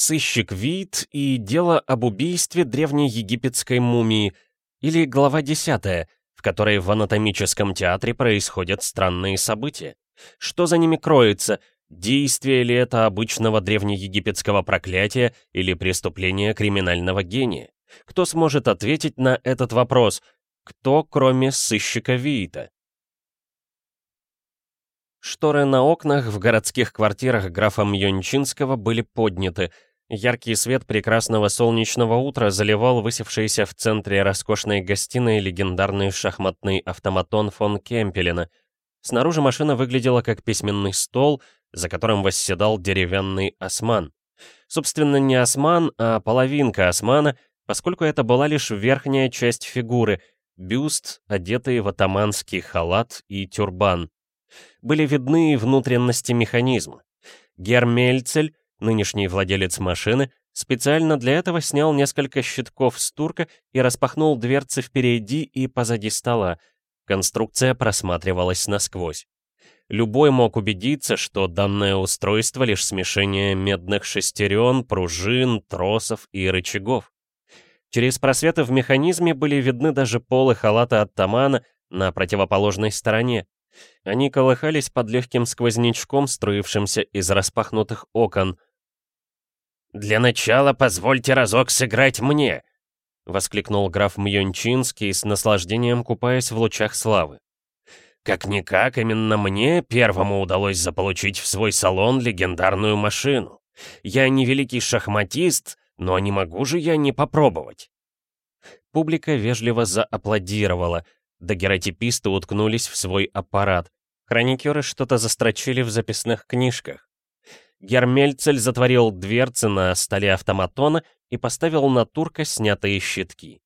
Сыщик Вит и дело об убийстве древней египетской мумии, или глава 10, в которой в анатомическом театре происходят странные события. Что за ними кроется? Действие ли это обычного древнеегипетского проклятия или преступления криминального гения? Кто сможет ответить на этот вопрос? Кто, кроме сыщика Виита? Шторы на окнах в городских квартирах графа Мьончинского были подняты. Яркий свет прекрасного солнечного утра заливал высевшийся в центре роскошной гостиной легендарный шахматный автоматон фон Кемпелена. Снаружи машина выглядела как письменный стол, за которым восседал деревянный осман. Собственно, не осман, а половинка османа, поскольку это была лишь верхняя часть фигуры, бюст, одетый в атаманский халат и тюрбан. Были видны внутренности механизма. Гермельцель, нынешний владелец машины, специально для этого снял несколько щитков с турка и распахнул дверцы впереди и позади стола. Конструкция просматривалась насквозь. Любой мог убедиться, что данное устройство лишь смешение медных шестерен, пружин, тросов и рычагов. Через просветы в механизме были видны даже полы халата от Тамана на противоположной стороне. Они колыхались под легким сквознячком, струившимся из распахнутых окон. «Для начала позвольте разок сыграть мне!» — воскликнул граф Мьончинский с наслаждением купаясь в лучах славы. Как-никак, именно мне первому удалось заполучить в свой салон легендарную машину. Я не великий шахматист, но не могу же я не попробовать. Публика вежливо зааплодировала, дагеротиписты уткнулись в свой аппарат. Хроникеры что-то застрочили в записных книжках. Гермельцель затворил дверцы на столе автоматона и поставил на турка снятые щитки.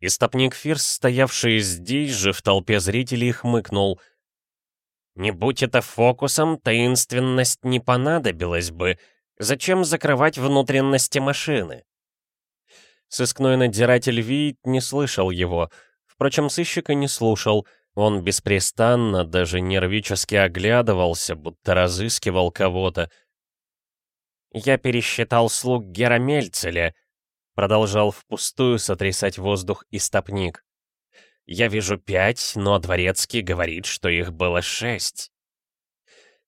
Истопник Фирс, стоявший здесь же в толпе зрителей, хмыкнул. «Не будь это фокусом, таинственность не понадобилась бы. Зачем закрывать внутренности машины?» Сыскной надзиратель Виит не слышал его. Впрочем, сыщика не слушал. Он беспрестанно, даже нервически оглядывался, будто разыскивал кого-то. «Я пересчитал слуг Герамельцеля», Продолжал впустую сотрясать воздух и стопник. «Я вижу пять, но Дворецкий говорит, что их было шесть».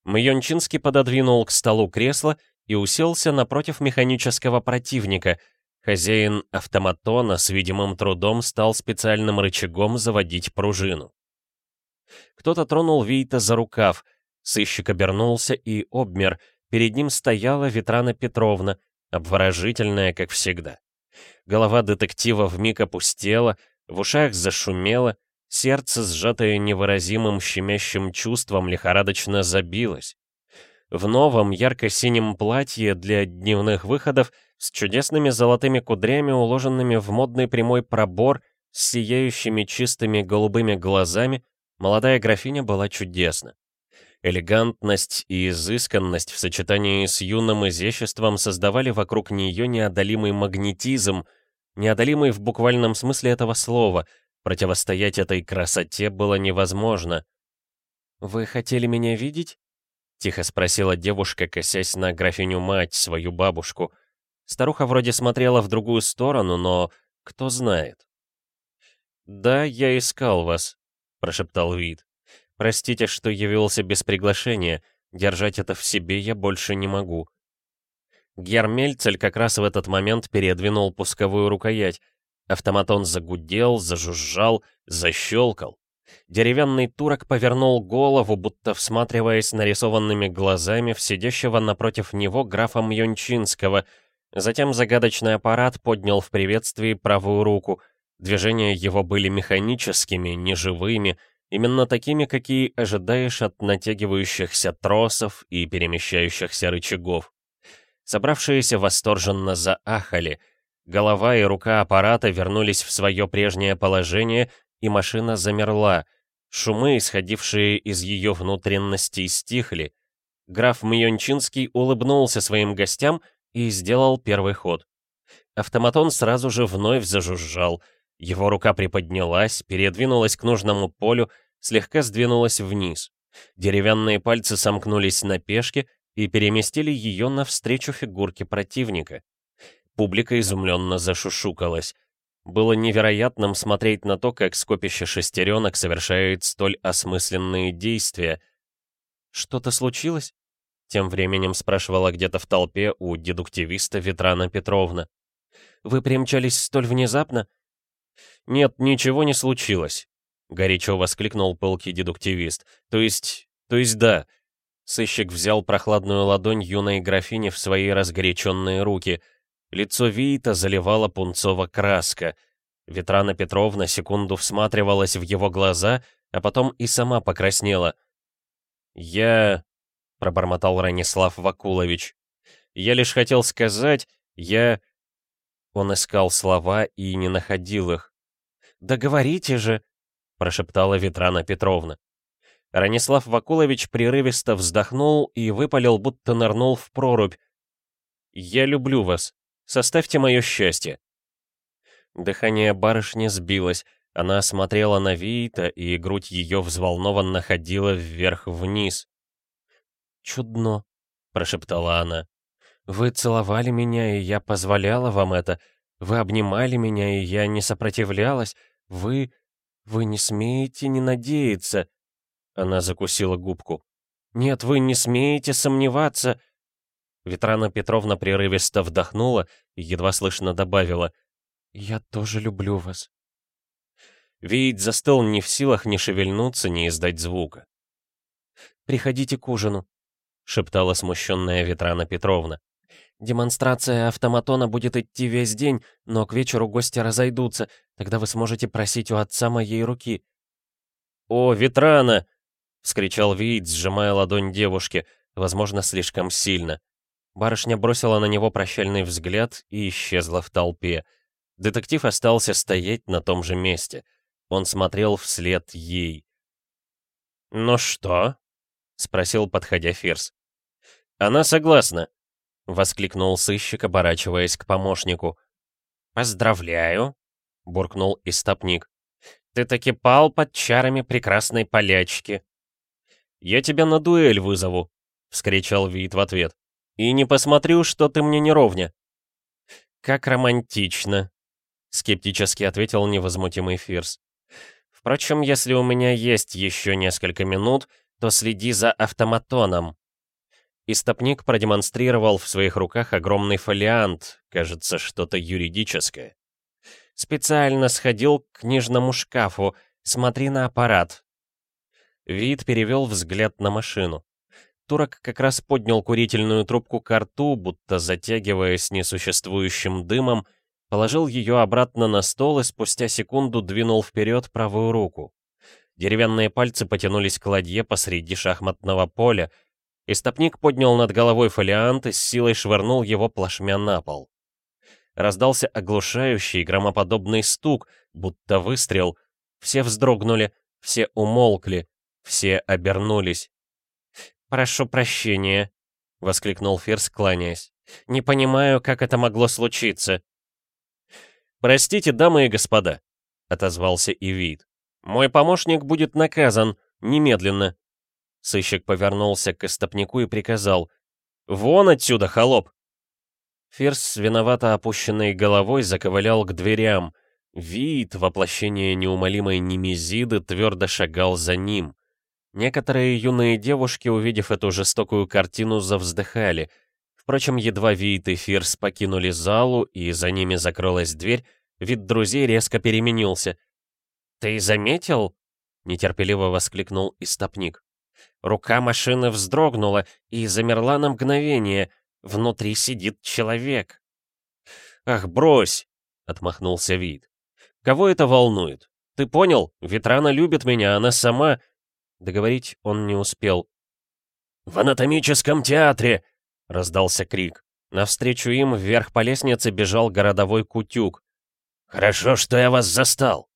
Мьончинский пододвинул к столу кресло и уселся напротив механического противника. Хозяин автоматона с видимым трудом стал специальным рычагом заводить пружину. Кто-то тронул Вейта за рукав, сыщик обернулся и обмер, перед ним стояла Ветрана Петровна, обворожительная, как всегда. Голова детектива вмиг опустела, в ушах зашумело, сердце, сжатое невыразимым щемящим чувством, лихорадочно забилось. В новом ярко-синем платье для дневных выходов с чудесными золотыми кудрями, уложенными в модный прямой пробор, с сияющими чистыми голубыми глазами, молодая графиня была чудесна. Элегантность и изысканность в сочетании с юным изяществом создавали вокруг нее неодолимый магнетизм, неодолимый в буквальном смысле этого слова. Противостоять этой красоте было невозможно. «Вы хотели меня видеть?» — тихо спросила девушка, косясь на графиню-мать, свою бабушку. Старуха вроде смотрела в другую сторону, но кто знает. «Да, я искал вас», — прошептал Вид. Простите, что явился без приглашения. Держать это в себе я больше не могу. Гермельцель как раз в этот момент передвинул пусковую рукоять. Автоматон загудел, зажужжал, защелкал. Деревянный турок повернул голову, будто всматриваясь нарисованными глазами в сидящего напротив него графа Мьончинского. Затем загадочный аппарат поднял в приветствии правую руку. Движения его были механическими, неживыми, Именно такими, какие ожидаешь от натягивающихся тросов и перемещающихся рычагов. Собравшиеся восторженно заахали. Голова и рука аппарата вернулись в свое прежнее положение, и машина замерла. Шумы, исходившие из ее внутренностей, стихли. Граф Мьончинский улыбнулся своим гостям и сделал первый ход. Автоматон сразу же вновь зажужжал — его рука приподнялась, передвинулась к нужному полю, слегка сдвинулась вниз. Деревянные пальцы сомкнулись на пешке, и переместили ее навстречу фигурке противника. Публика изумленно зашушукалась. Было невероятным смотреть на то, как скопище шестеренок совершает столь осмысленные действия. «Что-то случилось?» Тем временем спрашивала где-то в толпе у дедуктивиста Ветрана Петровна. «Вы примчались столь внезапно?» «Нет, ничего не случилось», — горячо воскликнул пылкий дедуктивист. «То есть... то есть да». Сыщик взял прохладную ладонь юной графини в свои разгоряченные руки. Лицо Виита заливала пунцово краска. Ветрана Петровна секунду всматривалась в его глаза, а потом и сама покраснела. «Я...» — пробормотал Ранислав Вакулович. «Я лишь хотел сказать, я...» Он искал слова и не находил их. «Да говорите же!» — прошептала Ветрана Петровна. Ранислав Вакулович прерывисто вздохнул и выпалил, будто нырнул в прорубь. «Я люблю вас. Составьте мое счастье». Дыхание барышни сбилось. Она смотрела на Виита, и грудь ее взволнованно ходила вверх-вниз. «Чудно», — прошептала она. «Вы целовали меня, и я позволяла вам это. Вы обнимали меня, и я не сопротивлялась. Вы... вы не смеете не надеяться». Она закусила губку. «Нет, вы не смеете сомневаться...» Ветрана Петровна прерывисто вдохнула и едва слышно добавила. «Я тоже люблю вас». Вид застыл не в силах ни шевельнуться, ни издать звука. «Приходите к ужину», — шептала смущенная Ветрана Петровна. «Демонстрация автоматона будет идти весь день, но к вечеру гости разойдутся. Тогда вы сможете просить у отца моей руки». «О, Ветрана!» — вскричал Виит, сжимая ладонь девушки, возможно, слишком сильно. Барышня бросила на него прощальный взгляд и исчезла в толпе. Детектив остался стоять на том же месте. Он смотрел вслед ей. «Ну что?» — спросил, подходя Фирс. «Она согласна», — воскликнул сыщик, оборачиваясь к помощнику. «Поздравляю», — буркнул истопник. «Ты таки пал под чарами прекрасной полячки». «Я тебя на дуэль вызову», — вскричал Вит в ответ. «И не посмотрю, что ты мне не ровня». «Как романтично», — скептически ответил невозмутимый Фирс. «Впрочем, если у меня есть еще несколько минут, то следи за автоматоном. Истопник продемонстрировал в своих руках огромный фолиант, кажется, что-то юридическое. Специально сходил к книжному шкафу, смотри на аппарат. Вид перевел взгляд на машину. Турок как раз поднял курительную трубку к рту, будто затягиваясь несуществующим дымом, положил ее обратно на стол и спустя секунду двинул вперед правую руку. Деревянные пальцы потянулись к ладье посреди шахматного поля, Истопник поднял над головой фолиант и с силой швырнул его плашмя на пол. Раздался оглушающий громоподобный стук, будто выстрел. Все вздрогнули, все умолкли, все обернулись. «Прошу прощения», — воскликнул Фирс, кланяясь. «Не понимаю, как это могло случиться». «Простите, дамы и господа», — отозвался Ивид. «Мой помощник будет наказан, немедленно. Сыщик повернулся к истопнику и приказал «Вон отсюда, холоп!» Фирс с виновато опущенной головой заковылял к дверям. Вид, воплощение неумолимой немезиды, твердо шагал за ним. Некоторые юные девушки, увидев эту жестокую картину, завздыхали. Впрочем, едва Вит и Фирс покинули залу, и за ними закрылась дверь, вид друзей резко переменился. «Ты заметил?» — нетерпеливо воскликнул истопник. Рука машины вздрогнула и замерла на мгновение. Внутри сидит человек. «Ах, брось!» — отмахнулся Вид. «Кого это волнует? Ты понял? Ветрана любит меня, она сама...» Договорить он не успел. «В анатомическом театре!» — раздался крик. Навстречу им вверх по лестнице бежал городовой Кутюк. «Хорошо, что я вас застал!»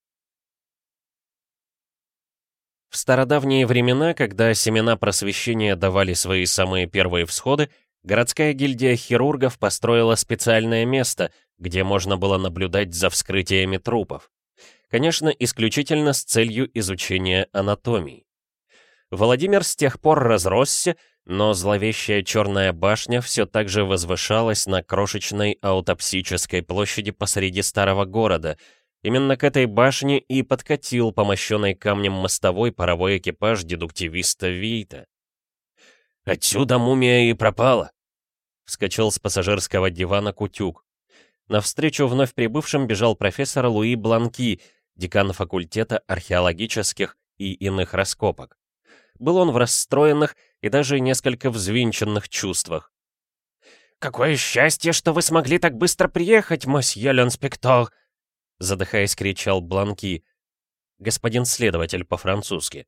В стародавние времена, когда семена просвещения давали свои самые первые всходы, городская гильдия хирургов построила специальное место, где можно было наблюдать за вскрытиями трупов. Конечно, исключительно с целью изучения анатомии. Владимир с тех пор разросся но зловещая черная башня все так же возвышалась на крошечной аутопсической площади посреди старого города. Именно к этой башне и подкатил по мощенной камнем мостовой паровой экипаж дедуктивиста Вейта. «Отсюда мумия и пропала!» — вскочил с пассажирского дивана Кутюк. Навстречу вновь прибывшим бежал профессор Луи Бланки, декан факультета археологических и иных раскопок. Был он в расстроенных и даже несколько взвинченных чувствах. «Какое счастье, что вы смогли так быстро приехать, мосье l'inспектор!» Задыхаясь, кричал Бланки. Господин следователь по-французски.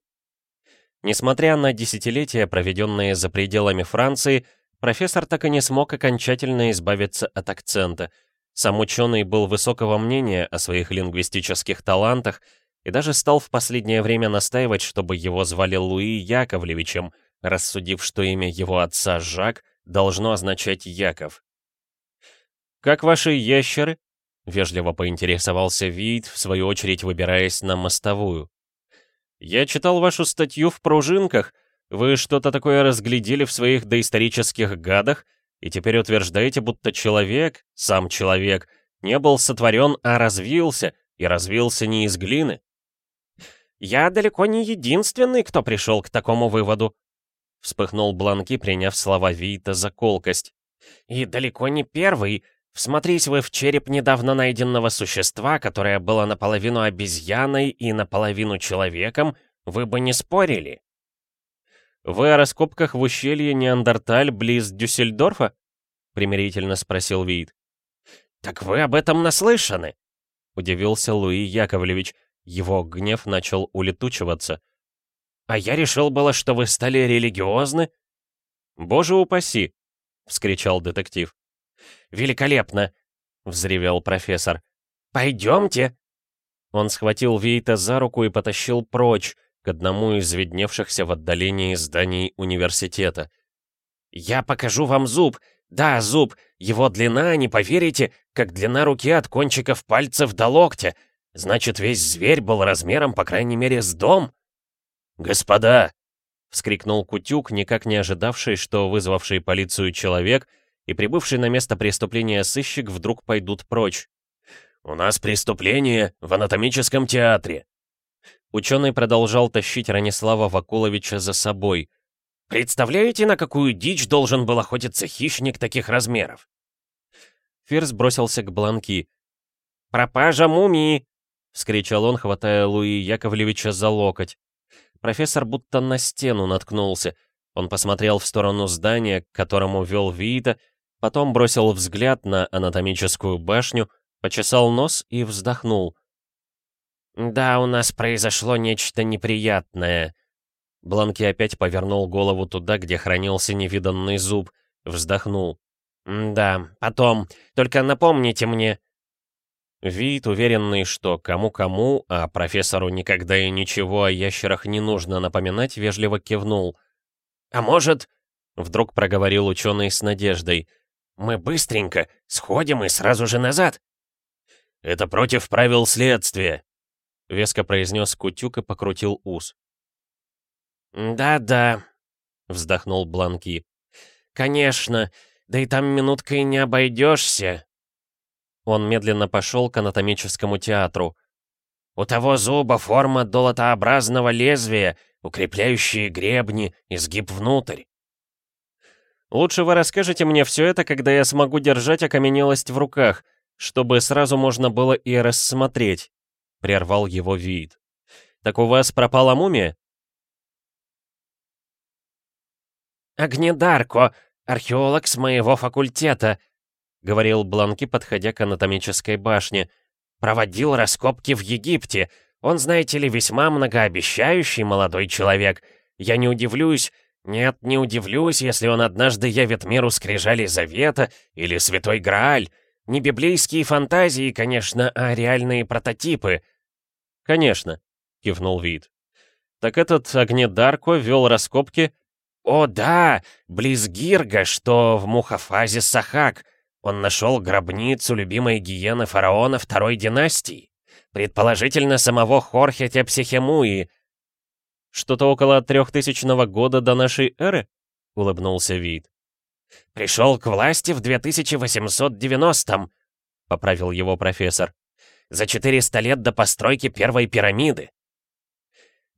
Несмотря на десятилетия, проведенные за пределами Франции, профессор так и не смог окончательно избавиться от акцента. Сам ученый был высокого мнения о своих лингвистических талантах и даже стал в последнее время настаивать, чтобы его звали Луи Яковлевичем, рассудив, что имя его отца Жак должно означать Яков. «Как ваши ящеры?» — вежливо поинтересовался Вид, в свою очередь выбираясь на мостовую. «Я читал вашу статью в пружинках. Вы что-то такое разглядели в своих доисторических гадах и теперь утверждаете, будто человек, сам человек, не был сотворен, а развился, и развился не из глины?» «Я далеко не единственный, кто пришел к такому выводу», — вспыхнул Бланки, приняв слова Вита за колкость. «И далеко не первый. Всмотрись вы в череп недавно найденного существа, которое было наполовину обезьяной и наполовину человеком, вы бы не спорили». «Вы о раскопках в ущелье Неандерталь близ Дюссельдорфа?» — примирительно спросил Вит. «Так вы об этом наслышаны?» — удивился Луи Яковлевич. Его гнев начал улетучиваться. «А я решил было, что вы стали религиозны?» «Боже упаси!» — вскричал детектив. «Великолепно!» — взревел профессор. «Пойдемте!» Он схватил Вейта за руку и потащил прочь, к одному из видневшихся в отдалении зданий университета. «Я покажу вам зуб! Да, зуб! Его длина, не поверите, как длина руки от кончиков пальцев до локтя! Значит, весь зверь был размером, по крайней мере, с дом. «Господа!» — вскрикнул Кутюк, никак не ожидавший, что вызвавший полицию человек и прибывший на место преступления сыщик вдруг пойдут прочь. «У нас преступление в анатомическом театре!» Ученый продолжал тащить Ранислава Вакуловича за собой. «Представляете, на какую дичь должен был охотиться хищник таких размеров?» Фирс бросился к Бланки. «Пропажа мумии!» — вскричал он, хватая Луи Яковлевича за локоть. Профессор будто на стену наткнулся. Он посмотрел в сторону здания, к которому вел Виита, потом бросил взгляд на анатомическую башню, почесал нос и вздохнул. «Да, у нас произошло нечто неприятное». Бланки опять повернул голову туда, где хранился невиданный зуб, вздохнул. «Да, потом. Только напомните мне...» Вид, уверенный, что кому-кому, а профессору никогда и ничего о ящерах не нужно напоминать, вежливо кивнул. «А может...» — вдруг проговорил ученый с надеждой. «Мы быстренько сходим и сразу же назад!» «Это против правил следствия!» — веско произнес Кутюк и покрутил ус. «Да-да», — вздохнул Бланки. «Конечно, да и там минуткой не обойдешься. Он медленно пошел к анатомическому театру. «У того зуба форма долотообразного лезвия, укрепляющие гребни, изгиб внутрь». «Лучше вы расскажете мне все это, когда я смогу держать окаменелость в руках, чтобы сразу можно было и рассмотреть», — прервал его вид. «Так у вас пропала мумия?» «Огнедарко, археолог с моего факультета», — говорил Бланки, подходя к анатомической башне. «Проводил раскопки в Египте. Он, знаете ли, весьма многообещающий молодой человек. Я не удивлюсь, нет, не удивлюсь, если он однажды явит миру скрижали Завета или Святой Грааль. Не библейские фантазии, конечно, а реальные прототипы». «Конечно», — кивнул Вид. «Так этот Огнедарко вел раскопки...» «О, да, близ Гирга, что в Мухафазе Сахак. Он нашел гробницу любимой гиены фараона второй династии. Предположительно, самого Хорхе Тепсихемуи. Что-то около трехтысячного года до нашей эры? — улыбнулся Вид. «Пришел к власти в 2890-м», — поправил его профессор. «За 400 лет до постройки первой пирамиды».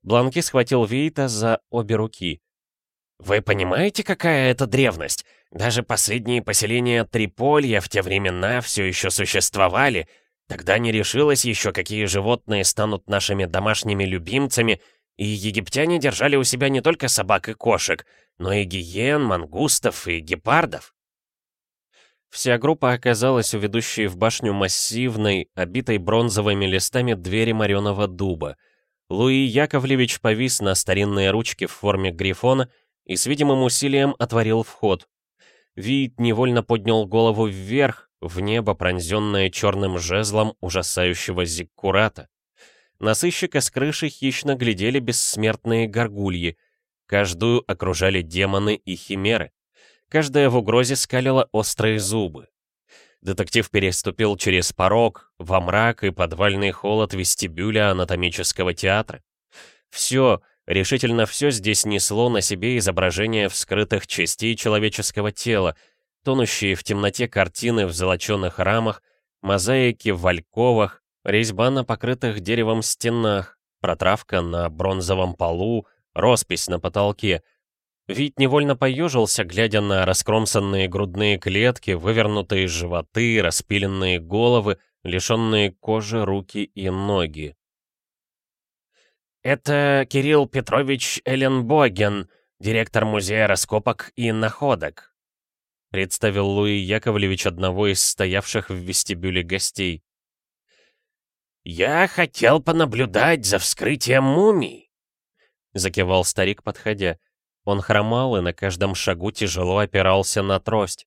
Бланки схватил Вейта за обе руки. «Вы понимаете, какая это древность? Даже последние поселения Триполья в те времена все еще существовали. Тогда не решилось еще, какие животные станут нашими домашними любимцами, и египтяне держали у себя не только собак и кошек, но и гиен, мангустов и гепардов. Вся группа оказалась у ведущей в башню массивной, обитой бронзовыми листами двери мореного дуба. Луи Яковлевич повис на старинные ручки в форме грифона и с видимым усилием отворил вход. Вид невольно поднял голову вверх, в небо, пронзенное черным жезлом ужасающего зиккурата. На сыщика с крыши хищно глядели бессмертные горгульи. Каждую окружали демоны и химеры. Каждая в угрозе скалила острые зубы. Детектив переступил через порог, во мрак и подвальный холод вестибюля анатомического театра. Все, решительно все здесь несло на себе изображение вскрытых частей человеческого тела, тонущие в темноте картины в золоченых рамах, мозаики в альковах, резьба на покрытых деревом стенах, протравка на бронзовом полу, роспись на потолке — вид невольно поежился, глядя на раскромсанные грудные клетки, вывернутые животы, распиленные головы, лишенные кожи руки и ноги. «Это Кирилл Петрович Эленбоген, директор музея раскопок и находок», представил Луи Яковлевич одного из стоявших в вестибюле гостей. «Я хотел понаблюдать за вскрытием мумий», — закивал старик, подходя. Он хромал и на каждом шагу тяжело опирался на трость.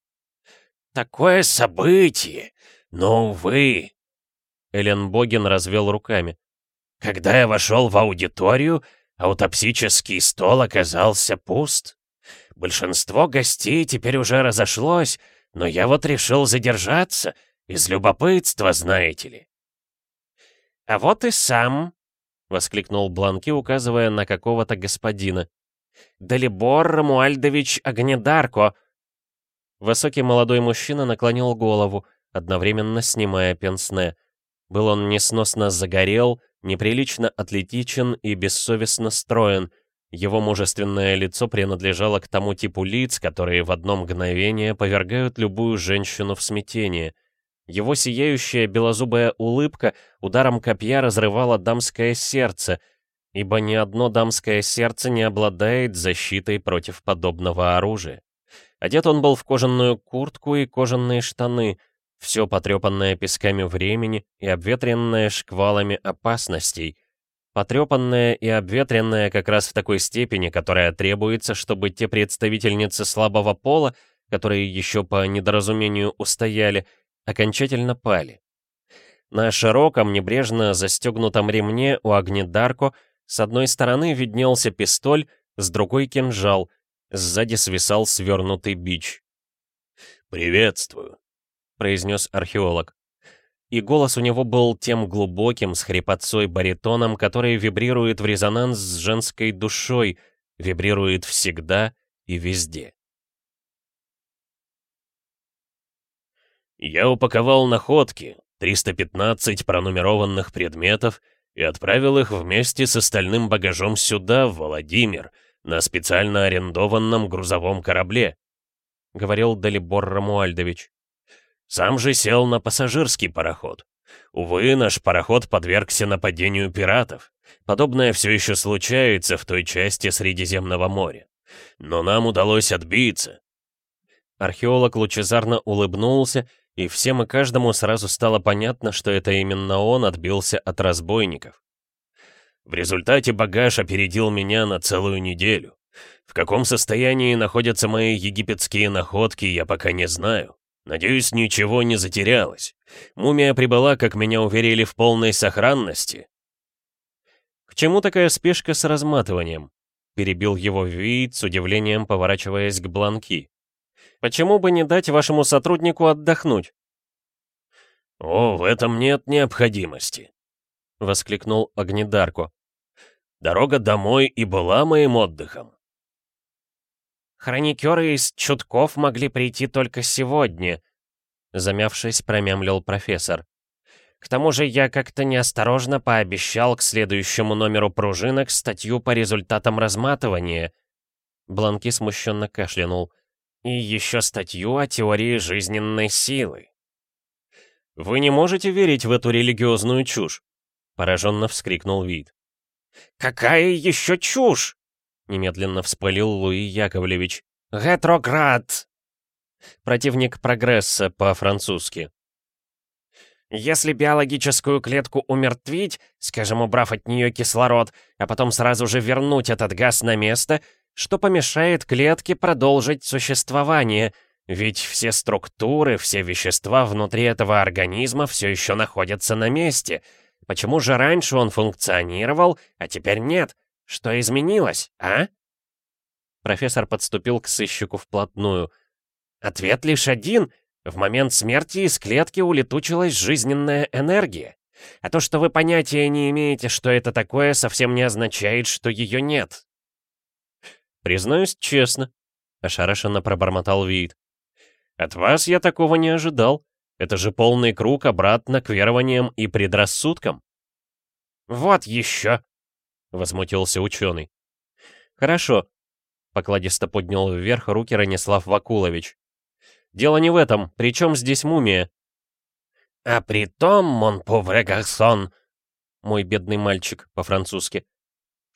«Такое событие! Но, увы!» Элен Богин развел руками. «Когда я вошел в аудиторию, аутопсический стол оказался пуст. Большинство гостей теперь уже разошлось, но я вот решил задержаться, из любопытства, знаете ли». «А вот и сам», — воскликнул Бланки, указывая на какого-то господина. Далибор Рамуальдович Агнедарко!» Высокий молодой мужчина наклонил голову, одновременно снимая пенсне. Был он несносно загорел, неприлично атлетичен и бессовестно строен. Его мужественное лицо принадлежало к тому типу лиц, которые в одно мгновение повергают любую женщину в смятение. Его сияющая белозубая улыбка ударом копья разрывала дамское сердце — ибо ни одно дамское сердце не обладает защитой против подобного оружия. Одет он был в кожаную куртку и кожаные штаны, все потрепанное песками времени и обветренное шквалами опасностей. Потрепанное и обветренное как раз в такой степени, которая требуется, чтобы те представительницы слабого пола, которые еще по недоразумению устояли, окончательно пали. На широком, небрежно застегнутом ремне у Агнедарко с одной стороны виднелся пистоль, с другой — кинжал, сзади свисал свернутый бич. «Приветствую», — произнес археолог. И голос у него был тем глубоким, с хрипотцой баритоном, который вибрирует в резонанс с женской душой, вибрирует всегда и везде. Я упаковал находки, 315 пронумерованных предметов — и отправил их вместе с остальным багажом сюда, в Владимир, на специально арендованном грузовом корабле», — говорил Далибор Рамуальдович. «Сам же сел на пассажирский пароход. Увы, наш пароход подвергся нападению пиратов. Подобное все еще случается в той части Средиземного моря. Но нам удалось отбиться». Археолог лучезарно улыбнулся и всем и каждому сразу стало понятно, что это именно он отбился от разбойников. В результате багаж опередил меня на целую неделю. В каком состоянии находятся мои египетские находки, я пока не знаю. Надеюсь, ничего не затерялось. Мумия прибыла, как меня уверили, в полной сохранности. «К чему такая спешка с разматыванием?» — перебил его вид с удивлением, поворачиваясь к Бланки. Почему бы не дать вашему сотруднику отдохнуть?» «О, в этом нет необходимости», — воскликнул Огнедарко. «Дорога домой и была моим отдыхом». Хроникеры из чутков могли прийти только сегодня», замявшись, промямлил профессор. К тому же я как-то неосторожно пообещал к следующему номеру пружинок статью по результатам разматывания. Бланки смущенно кашлянул. И еще статью о теории жизненной силы. «Вы не можете верить в эту религиозную чушь?» Пораженно вскрикнул Вид. «Какая еще чушь?» Немедленно вспылил Луи Яковлевич. «Ретроград!» Противник прогресса по-французски. Если биологическую клетку умертвить, скажем, убрав от нее кислород, а потом сразу же вернуть этот газ на место, что помешает клетке продолжить существование? Ведь все структуры, все вещества внутри этого организма все еще находятся на месте. Почему же раньше он функционировал, а теперь нет? Что изменилось, а? Профессор подступил к сыщику вплотную. Ответ лишь один — в момент смерти из клетки улетучилась жизненная энергия. А то, что вы понятия не имеете, что это такое, совсем не означает, что ее нет. Признаюсь честно, ошарашенно пробормотал Вид. От вас я такого не ожидал. Это же полный круг обратно к верованиям и предрассудкам. Вот еще, возмутился ученый. Хорошо, покладисто поднял вверх руки Ранислав Вакулович. Дело не в этом. При чем здесь мумия?» «А при том, мон повре гарсон», мой бедный мальчик, по-французски,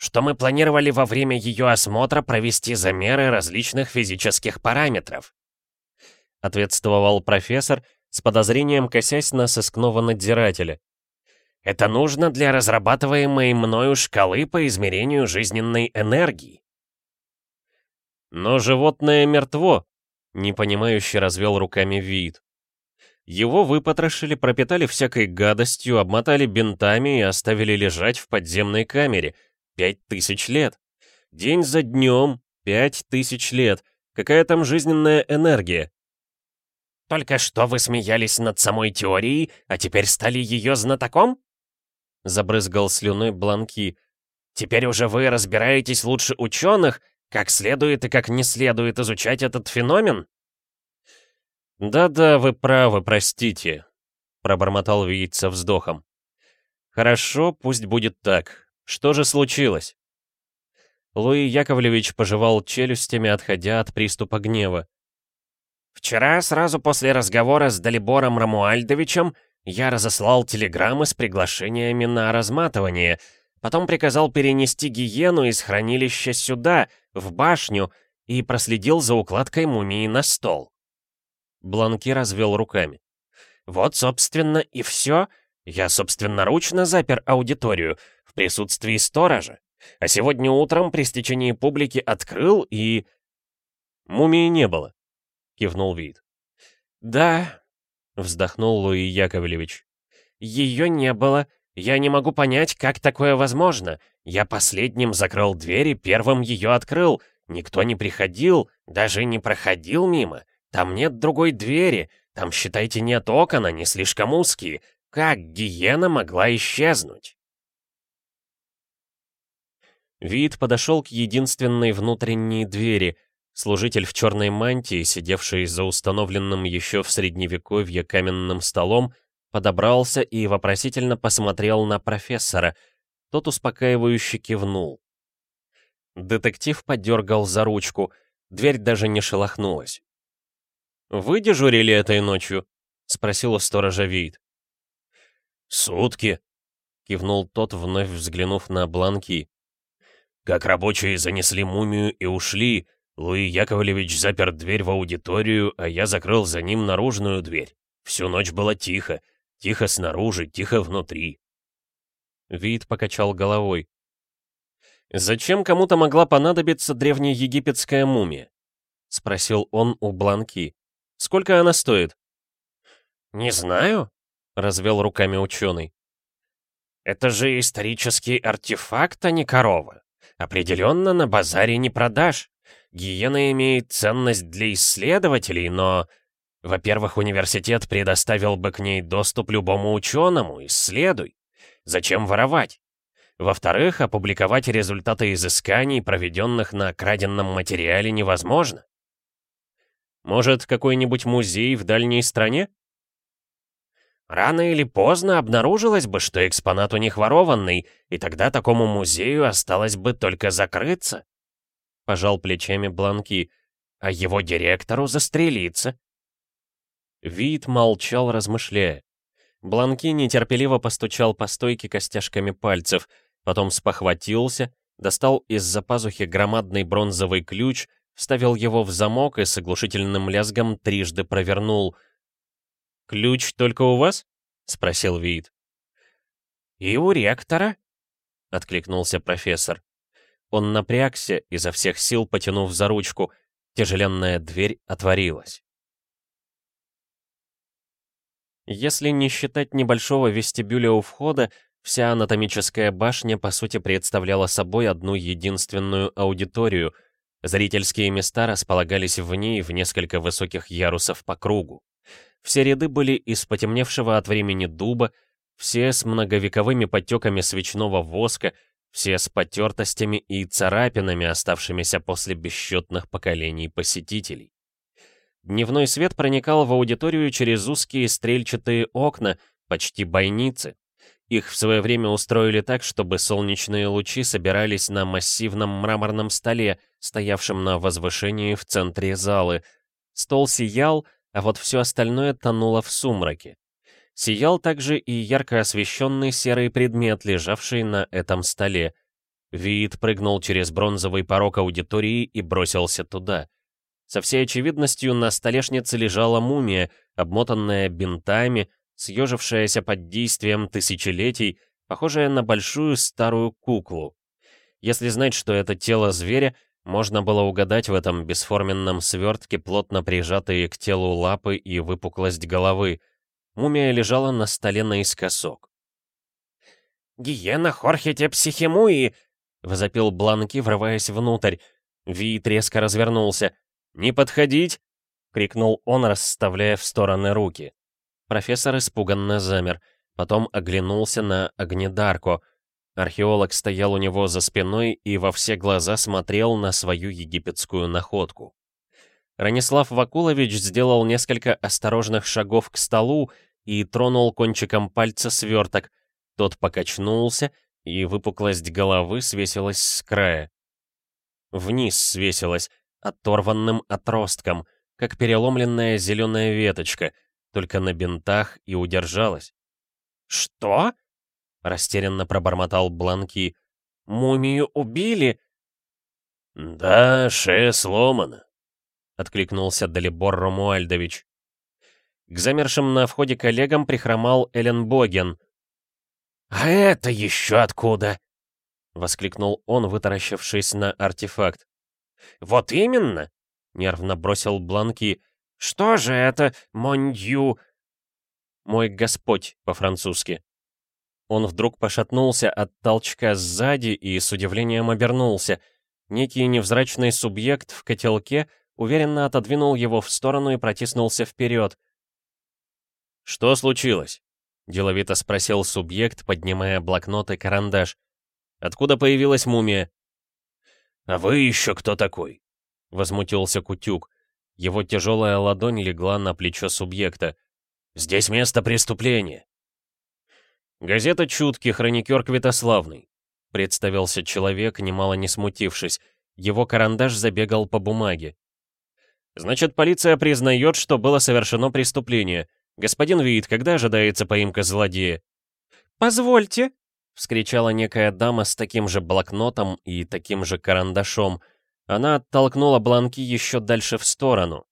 что мы планировали во время ее осмотра провести замеры различных физических параметров. Ответствовал профессор, с подозрением косясь на сыскного надзирателя. Это нужно для разрабатываемой мною шкалы по измерению жизненной энергии. Но животное мертво, Непонимающе развел руками вид. Его выпотрошили, пропитали всякой гадостью, обмотали бинтами и оставили лежать в подземной камере. Пять тысяч лет. День за днем. Пять тысяч лет. Какая там жизненная энергия? Только что вы смеялись над самой теорией, а теперь стали ее знатоком? Забрызгал слюной Бланки. Теперь уже вы разбираетесь лучше ученых, как следует и как не следует изучать этот феномен? «Да-да, вы правы, простите», — пробормотал Виит со вздохом. «Хорошо, пусть будет так. Что же случилось?» Луи Яковлевич пожевал челюстями, отходя от приступа гнева. «Вчера, сразу после разговора с Далибором Рамуальдовичем, я разослал телеграммы с приглашениями на разматывание, потом приказал перенести гиену из хранилища сюда, в башню и проследил за укладкой мумии на стол. Бланки развел руками. Вот, собственно, и все. Я собственноручно запер аудиторию в присутствии сторожа. А сегодня утром при стечении публики открыл и... Мумии не было, кивнул Вид. Да, вздохнул Луи Яковлевич. Ее не было. Я не могу понять, как такое возможно. Я последним закрыл дверь и первым ее открыл. Никто не приходил, даже не проходил мимо. Там нет другой двери. Там, считайте, нет окон, они слишком узкие. Как гиена могла исчезнуть? Вид подошел к единственной внутренней двери. Служитель в черной мантии, сидевший за установленным еще в средневековье каменным столом, подобрался и вопросительно посмотрел на профессора — тот успокаивающе кивнул. Детектив подергал за ручку, дверь даже не шелохнулась. «Вы дежурили этой ночью?» — спросил у сторожа Вейт. «Сутки», — кивнул тот, вновь взглянув на бланки. «Как рабочие занесли мумию и ушли, Луи Яковлевич запер дверь в аудиторию, а я закрыл за ним наружную дверь. Всю ночь было тихо, тихо снаружи, тихо внутри. Вид покачал головой. «Зачем кому-то могла понадобиться древнеегипетская мумия?» — спросил он у Бланки. «Сколько она стоит?» «Не знаю», — развел руками ученый. «Это же исторический артефакт, а не корова. Определенно на базаре не продашь. Гиена имеет ценность для исследователей, но... Во-первых, университет предоставил бы к ней доступ любому ученому, исследуй. Зачем воровать? Во-вторых, опубликовать результаты изысканий, проведенных на краденном материале, невозможно. Может, какой-нибудь музей в дальней стране? Рано или поздно обнаружилось бы, что экспонат у них ворованный, и тогда такому музею осталось бы только закрыться. Пожал плечами Бланки, а его директору застрелиться. Вид молчал, размышляя. Бланки нетерпеливо постучал по стойке костяшками пальцев, потом спохватился, достал из-за пазухи громадный бронзовый ключ, вставил его в замок и с оглушительным лязгом трижды провернул. «Ключ только у вас?» — спросил Вид. «И у ректора?» — откликнулся профессор. Он напрягся, изо всех сил потянув за ручку. Тяжеленная дверь отворилась. Если не считать небольшого вестибюля у входа, вся анатомическая башня по сути представляла собой одну единственную аудиторию. Зрительские места располагались в ней в несколько высоких ярусов по кругу. Все ряды были из потемневшего от времени дуба, все с многовековыми подтеками свечного воска, все с потертостями и царапинами, оставшимися после бесчетных поколений посетителей. Дневной свет проникал в аудиторию через узкие стрельчатые окна, почти бойницы. Их в свое время устроили так, чтобы солнечные лучи собирались на массивном мраморном столе, стоявшем на возвышении в центре залы. Стол сиял, а вот все остальное тонуло в сумраке. Сиял также и ярко освещенный серый предмет, лежавший на этом столе. Вид прыгнул через бронзовый порог аудитории и бросился туда — со всей очевидностью на столешнице лежала мумия, обмотанная бинтами, съежившаяся под действием тысячелетий, похожая на большую старую куклу. Если знать, что это тело зверя, можно было угадать в этом бесформенном свертке плотно прижатые к телу лапы и выпуклость головы. Мумия лежала на столе наискосок. «Гиена Хорхете психемуи!» — возопил Бланки, врываясь внутрь. Вит резко развернулся. «Не подходить!» — крикнул он, расставляя в стороны руки. Профессор испуганно замер, потом оглянулся на огнедарку. Археолог стоял у него за спиной и во все глаза смотрел на свою египетскую находку. Ранислав Вакулович сделал несколько осторожных шагов к столу и тронул кончиком пальца сверток. Тот покачнулся, и выпуклость головы свесилась с края. Вниз свесилась, оторванным отростком, как переломленная зеленая веточка, только на бинтах и удержалась. «Что?» — растерянно пробормотал Бланки. «Мумию убили?» «Да, шея сломана», — откликнулся Далибор Ромуальдович. К замершим на входе коллегам прихромал Элен Боген. «А это еще откуда?» — воскликнул он, вытаращившись на артефакт. «Вот именно!» — нервно бросил Бланки. «Что же это, Мондью?» «Мой господь» по-французски. Он вдруг пошатнулся от толчка сзади и с удивлением обернулся. Некий невзрачный субъект в котелке уверенно отодвинул его в сторону и протиснулся вперед. «Что случилось?» — деловито спросил субъект, поднимая блокнот и карандаш. «Откуда появилась мумия?» «А вы еще кто такой?» — возмутился Кутюк. Его тяжелая ладонь легла на плечо субъекта. «Здесь место преступления». «Газета «Чуткий», хроникер Квитославный», — представился человек, немало не смутившись. Его карандаш забегал по бумаге. «Значит, полиция признает, что было совершено преступление. Господин Виит, когда ожидается поимка злодея?» «Позвольте», — вскричала некая дама с таким же блокнотом и таким же карандашом. Она оттолкнула бланки еще дальше в сторону.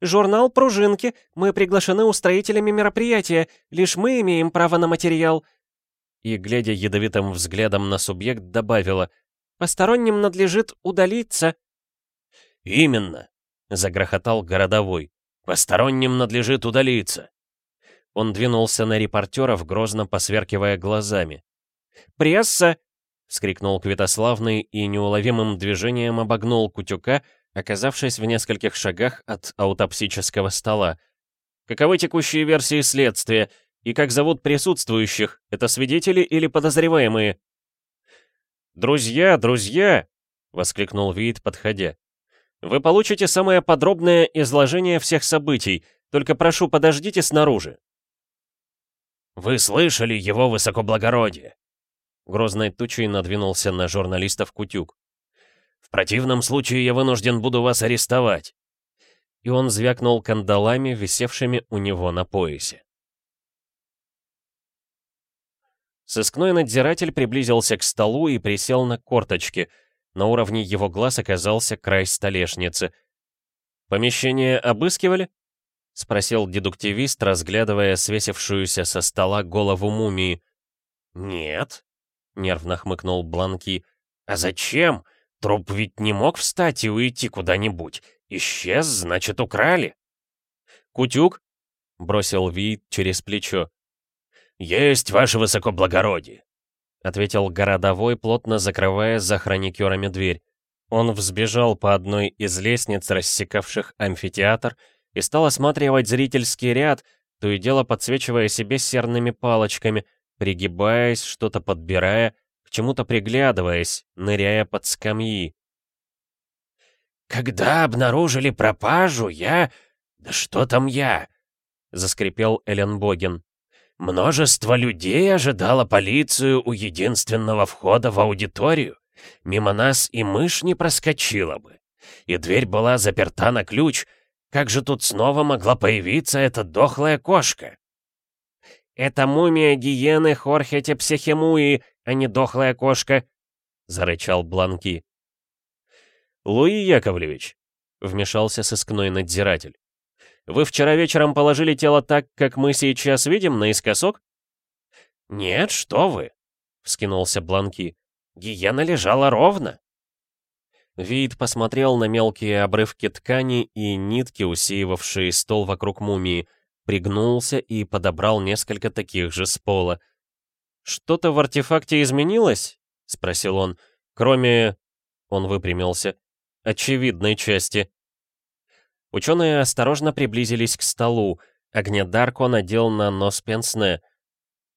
«Журнал «Пружинки». Мы приглашены устроителями мероприятия. Лишь мы имеем право на материал». И, глядя ядовитым взглядом на субъект, добавила. «Посторонним надлежит удалиться». «Именно», — загрохотал городовой. «Посторонним надлежит удалиться». Он двинулся на репортеров, грозно посверкивая глазами. «Пресса!» — вскрикнул Квитославный и неуловимым движением обогнул Кутюка, оказавшись в нескольких шагах от аутопсического стола. «Каковы текущие версии следствия? И как зовут присутствующих? Это свидетели или подозреваемые?» «Друзья, друзья!» — воскликнул Вид, подходя. «Вы получите самое подробное изложение всех событий, только прошу, подождите снаружи». «Вы слышали его высокоблагородие?» Грозной тучей надвинулся на журналистов Кутюк. «В противном случае я вынужден буду вас арестовать». И он звякнул кандалами, висевшими у него на поясе. Сыскной надзиратель приблизился к столу и присел на корточки. На уровне его глаз оказался край столешницы. «Помещение обыскивали?» — спросил дедуктивист, разглядывая свесившуюся со стола голову мумии. «Нет», — нервно хмыкнул Бланки. «А зачем? Труп ведь не мог встать и уйти куда-нибудь. Исчез, значит, украли». «Кутюк?» — бросил Вит через плечо. «Есть, ваше высокоблагородие», — ответил городовой, плотно закрывая за хроникерами дверь. Он взбежал по одной из лестниц, рассекавших амфитеатр, и стал осматривать зрительский ряд, то и дело подсвечивая себе серными палочками, пригибаясь, что-то подбирая, чему-то приглядываясь, ныряя под скамьи. «Когда обнаружили пропажу, я... Да что там я?» — заскрипел Эленбоген. «Множество людей ожидало полицию у единственного входа в аудиторию. Мимо нас и мышь не проскочила бы. И дверь была заперта на ключ. Как же тут снова могла появиться эта дохлая кошка?» «Это мумия гиены Хорхете Психемуи, а не дохлая кошка», — зарычал Бланки. «Луи Яковлевич», — вмешался сыскной надзиратель. «Вы вчера вечером положили тело так, как мы сейчас видим, наискосок?» «Нет, что вы», — вскинулся Бланки. «Гиена лежала ровно». Вид посмотрел на мелкие обрывки ткани и нитки, усеивавшие стол вокруг мумии, пригнулся и подобрал несколько таких же с пола. «Что-то в артефакте изменилось?» — спросил он. «Кроме...» — он выпрямился. «Очевидной части». Ученые осторожно приблизились к столу. Огнедарко надел на нос пенсне.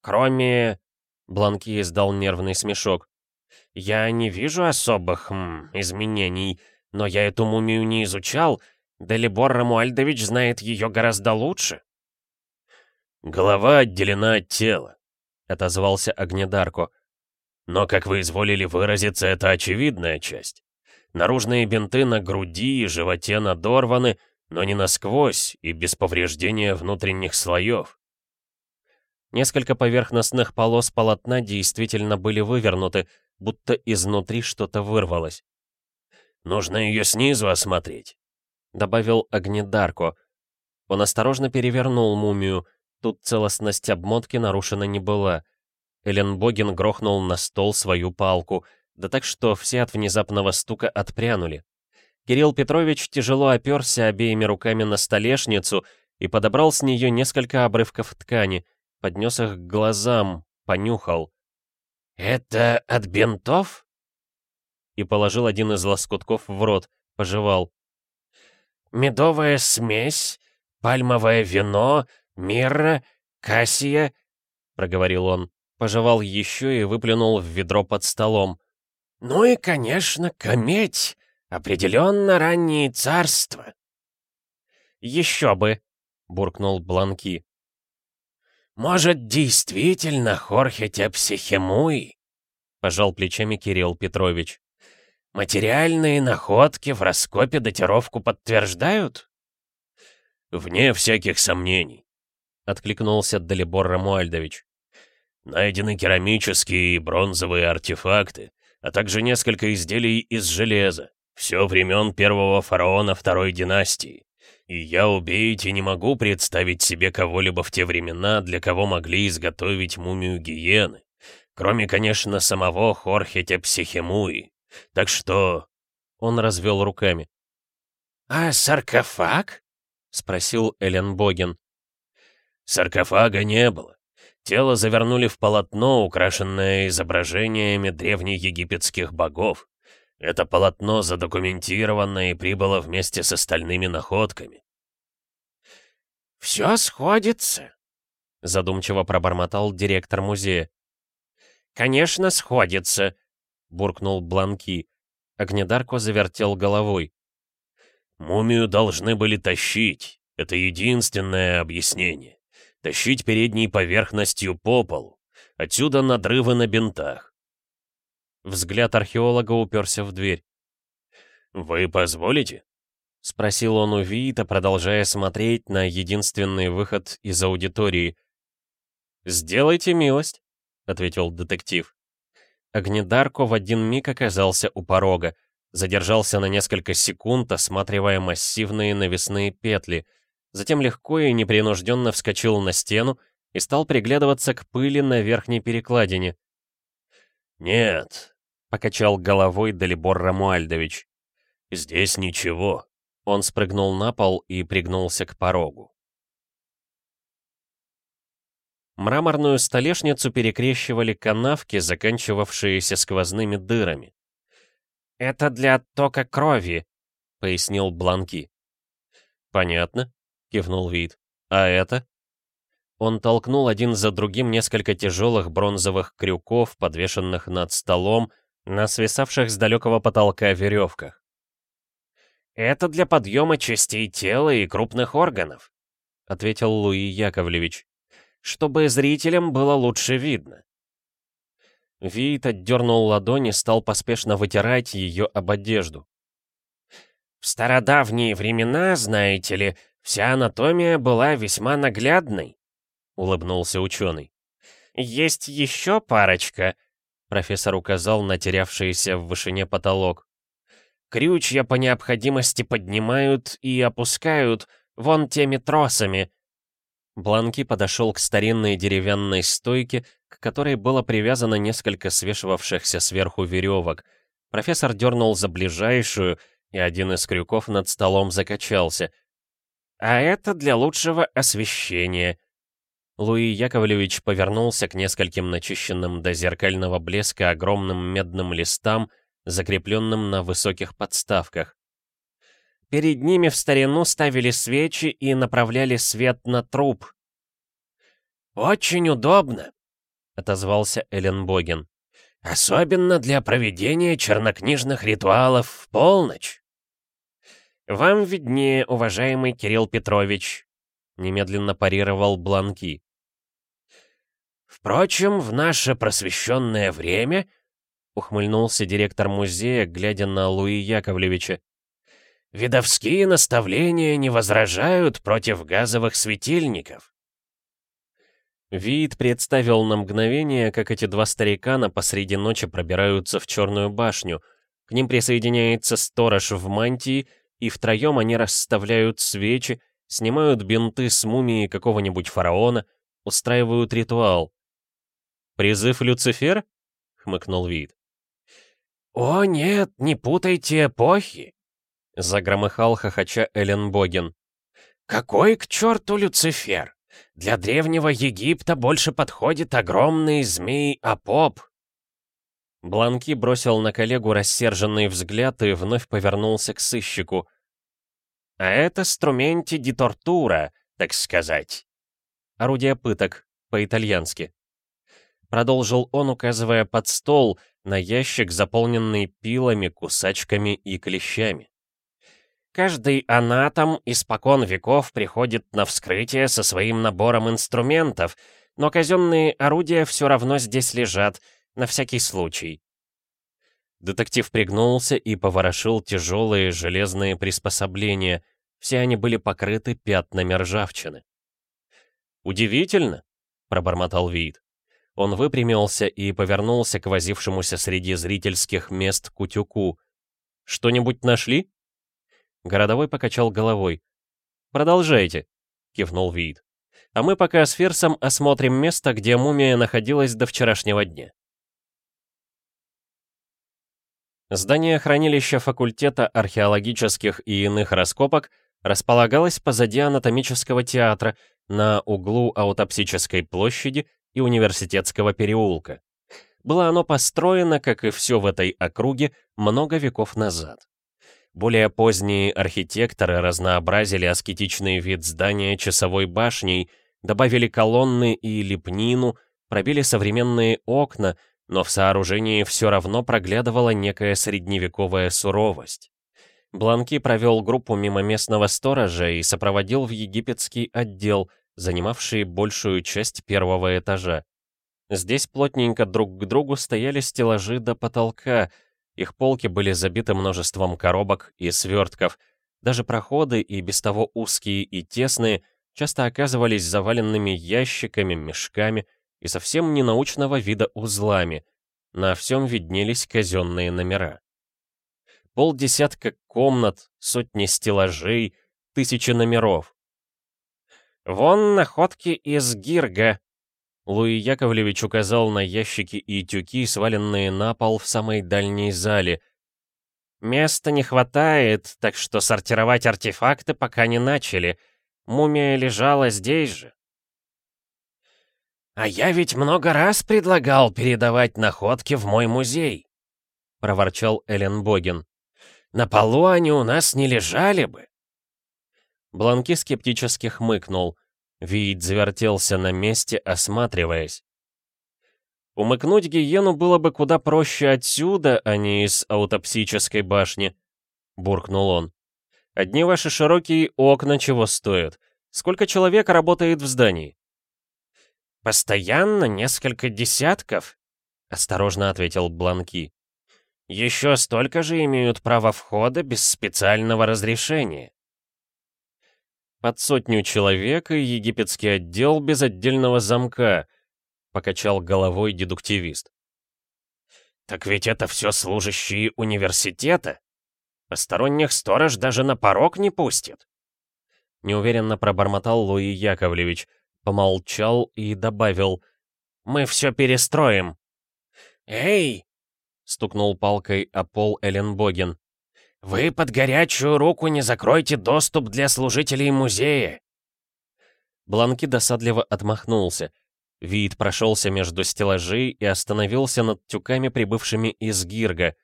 «Кроме...» — Бланки издал нервный смешок. «Я не вижу особых м, изменений, но я эту мумию не изучал. Далибор Рамуальдович знает ее гораздо лучше». «Голова отделена от тела», — отозвался Огнедарко. «Но, как вы изволили выразиться, это очевидная часть. Наружные бинты на груди и животе надорваны, но не насквозь и без повреждения внутренних слоев». Несколько поверхностных полос полотна действительно были вывернуты, будто изнутри что-то вырвалось. «Нужно ее снизу осмотреть», — добавил Огнедарко. Он осторожно перевернул мумию — Тут целостность обмотки нарушена не была. Эленбоген грохнул на стол свою палку, да так что все от внезапного стука отпрянули. Кирилл Петрович тяжело оперся обеими руками на столешницу и подобрал с нее несколько обрывков ткани, поднес их к глазам, понюхал. «Это от бинтов?» И положил один из лоскутков в рот, пожевал. «Медовая смесь, пальмовое вино, «Мирра? Кассия?» — проговорил он. Пожевал еще и выплюнул в ведро под столом. «Ну и, конечно, кометь. Определенно раннее царство». «Еще бы!» — буркнул Бланки. «Может, действительно Хорхе Тепсихемуи?» — пожал плечами Кирилл Петрович. «Материальные находки в раскопе датировку подтверждают?» «Вне всяких сомнений», откликнулся Далибор Рамуальдович. Найдены керамические и бронзовые артефакты, а также несколько изделий из железа. Все времен первого фараона второй династии. И я и не могу представить себе кого-либо в те времена, для кого могли изготовить мумию гиены. Кроме, конечно, самого Хорхетя Психемуи. Так что... Он развел руками. «А саркофаг?» — спросил Элен Богин. Саркофага не было. Тело завернули в полотно, украшенное изображениями древнеегипетских богов. Это полотно задокументировано и прибыло вместе с остальными находками. «Все сходится», — задумчиво пробормотал директор музея. «Конечно, сходится», — буркнул Бланки. Огнедарко завертел головой. «Мумию должны были тащить. Это единственное объяснение. Тащить передней поверхностью по полу. Отсюда надрывы на бинтах». Взгляд археолога уперся в дверь. «Вы позволите?» — спросил он у Виита, продолжая смотреть на единственный выход из аудитории. «Сделайте милость», — ответил детектив. Огнедарко в один миг оказался у порога, задержался на несколько секунд, осматривая массивные навесные петли, затем легко и непринужденно вскочил на стену и стал приглядываться к пыли на верхней перекладине. «Нет», — покачал головой Далибор Рамуальдович, — «здесь ничего». Он спрыгнул на пол и пригнулся к порогу. Мраморную столешницу перекрещивали канавки, заканчивавшиеся сквозными дырами. «Это для оттока крови», — пояснил Бланки. «Понятно», — кивнул Вид. «А это?» Он толкнул один за другим несколько тяжелых бронзовых крюков, подвешенных над столом, на свисавших с далекого потолка веревках. «Это для подъема частей тела и крупных органов», — ответил Луи Яковлевич чтобы зрителям было лучше видно. Вит отдернул ладони, стал поспешно вытирать ее об одежду. В стародавние времена, знаете ли, вся анатомия была весьма наглядной, улыбнулся ученый. Есть еще парочка, профессор указал на терявшийся в вышине потолок. Крючья по необходимости поднимают и опускают вон теми тросами, Бланки подошел к старинной деревянной стойке, к которой было привязано несколько свешивавшихся сверху веревок. Профессор дернул за ближайшую, и один из крюков над столом закачался. «А это для лучшего освещения». Луи Яковлевич повернулся к нескольким начищенным до зеркального блеска огромным медным листам, закрепленным на высоких подставках. Перед ними в старину ставили свечи и направляли свет на труп. «Очень удобно», — отозвался Эленбоген. «Особенно для проведения чернокнижных ритуалов в полночь». «Вам виднее, уважаемый Кирилл Петрович», — немедленно парировал Бланки. «Впрочем, в наше просвещенное время», — ухмыльнулся директор музея, глядя на Луи Яковлевича, Видовские наставления не возражают против газовых светильников. Вид представил на мгновение, как эти два старикана посреди ночи пробираются в черную башню. К ним присоединяется сторож в мантии, и втроем они расставляют свечи, снимают бинты с мумии какого-нибудь фараона, устраивают ритуал. «Призыв Люцифер?» — хмыкнул Вид. «О нет, не путайте эпохи!» Загромыхал хохоча Эленбоген. «Какой к черту Люцифер? Для древнего Египта больше подходит огромный змей Апоп». Бланки бросил на коллегу рассерженный взгляд и вновь повернулся к сыщику. «А это струменти ди тортура, так сказать». Орудие пыток, по-итальянски. Продолжил он, указывая под стол, на ящик, заполненный пилами, кусачками и клещами. Каждый анатом испокон веков приходит на вскрытие со своим набором инструментов, но казенные орудия все равно здесь лежат, на всякий случай. Детектив пригнулся и поворошил тяжелые железные приспособления. Все они были покрыты пятнами ржавчины. «Удивительно», — пробормотал Вид. Он выпрямился и повернулся к возившемуся среди зрительских мест Кутюку. «Что-нибудь нашли?» Городовой покачал головой. «Продолжайте», — кивнул Вид. «А мы пока с Ферсом осмотрим место, где мумия находилась до вчерашнего дня». Здание хранилища факультета археологических и иных раскопок располагалось позади анатомического театра на углу аутопсической площади и университетского переулка. Было оно построено, как и все в этой округе, много веков назад. Более поздние архитекторы разнообразили аскетичный вид здания часовой башней, добавили колонны и лепнину, пробили современные окна, но в сооружении все равно проглядывала некая средневековая суровость. Бланки провел группу мимо местного сторожа и сопроводил в египетский отдел, занимавший большую часть первого этажа. Здесь плотненько друг к другу стояли стеллажи до потолка, их полки были забиты множеством коробок и свертков. Даже проходы, и без того узкие и тесные, часто оказывались заваленными ящиками, мешками и совсем ненаучного вида узлами. На всем виднелись казенные номера. Полдесятка комнат, сотни стеллажей, тысячи номеров. «Вон находки из Гирга», Луи Яковлевич указал на ящики и тюки, сваленные на пол в самой дальней зале. «Места не хватает, так что сортировать артефакты пока не начали. Мумия лежала здесь же». «А я ведь много раз предлагал передавать находки в мой музей», — проворчал Эллен Богин. «На полу они у нас не лежали бы». Бланки скептически хмыкнул — Виит завертелся на месте, осматриваясь. Умыкнуть гиену было бы куда проще отсюда, а не из аутопсической башни, буркнул он. Одни ваши широкие окна чего стоят? Сколько человек работает в здании? Постоянно несколько десятков, осторожно ответил Бланки. Еще столько же имеют право входа без специального разрешения. Под сотню человек и египетский отдел без отдельного замка, покачал головой дедуктивист. Так ведь это все служащие университета. Посторонних сторож даже на порог не пустит. Неуверенно пробормотал Луи Яковлевич, помолчал и добавил. «Мы все перестроим». «Эй!» — стукнул палкой о пол Эленбоген. «Вы под горячую руку не закройте доступ для служителей музея!» Бланки досадливо отмахнулся. Вид прошелся между стеллажей и остановился над тюками, прибывшими из Гирга.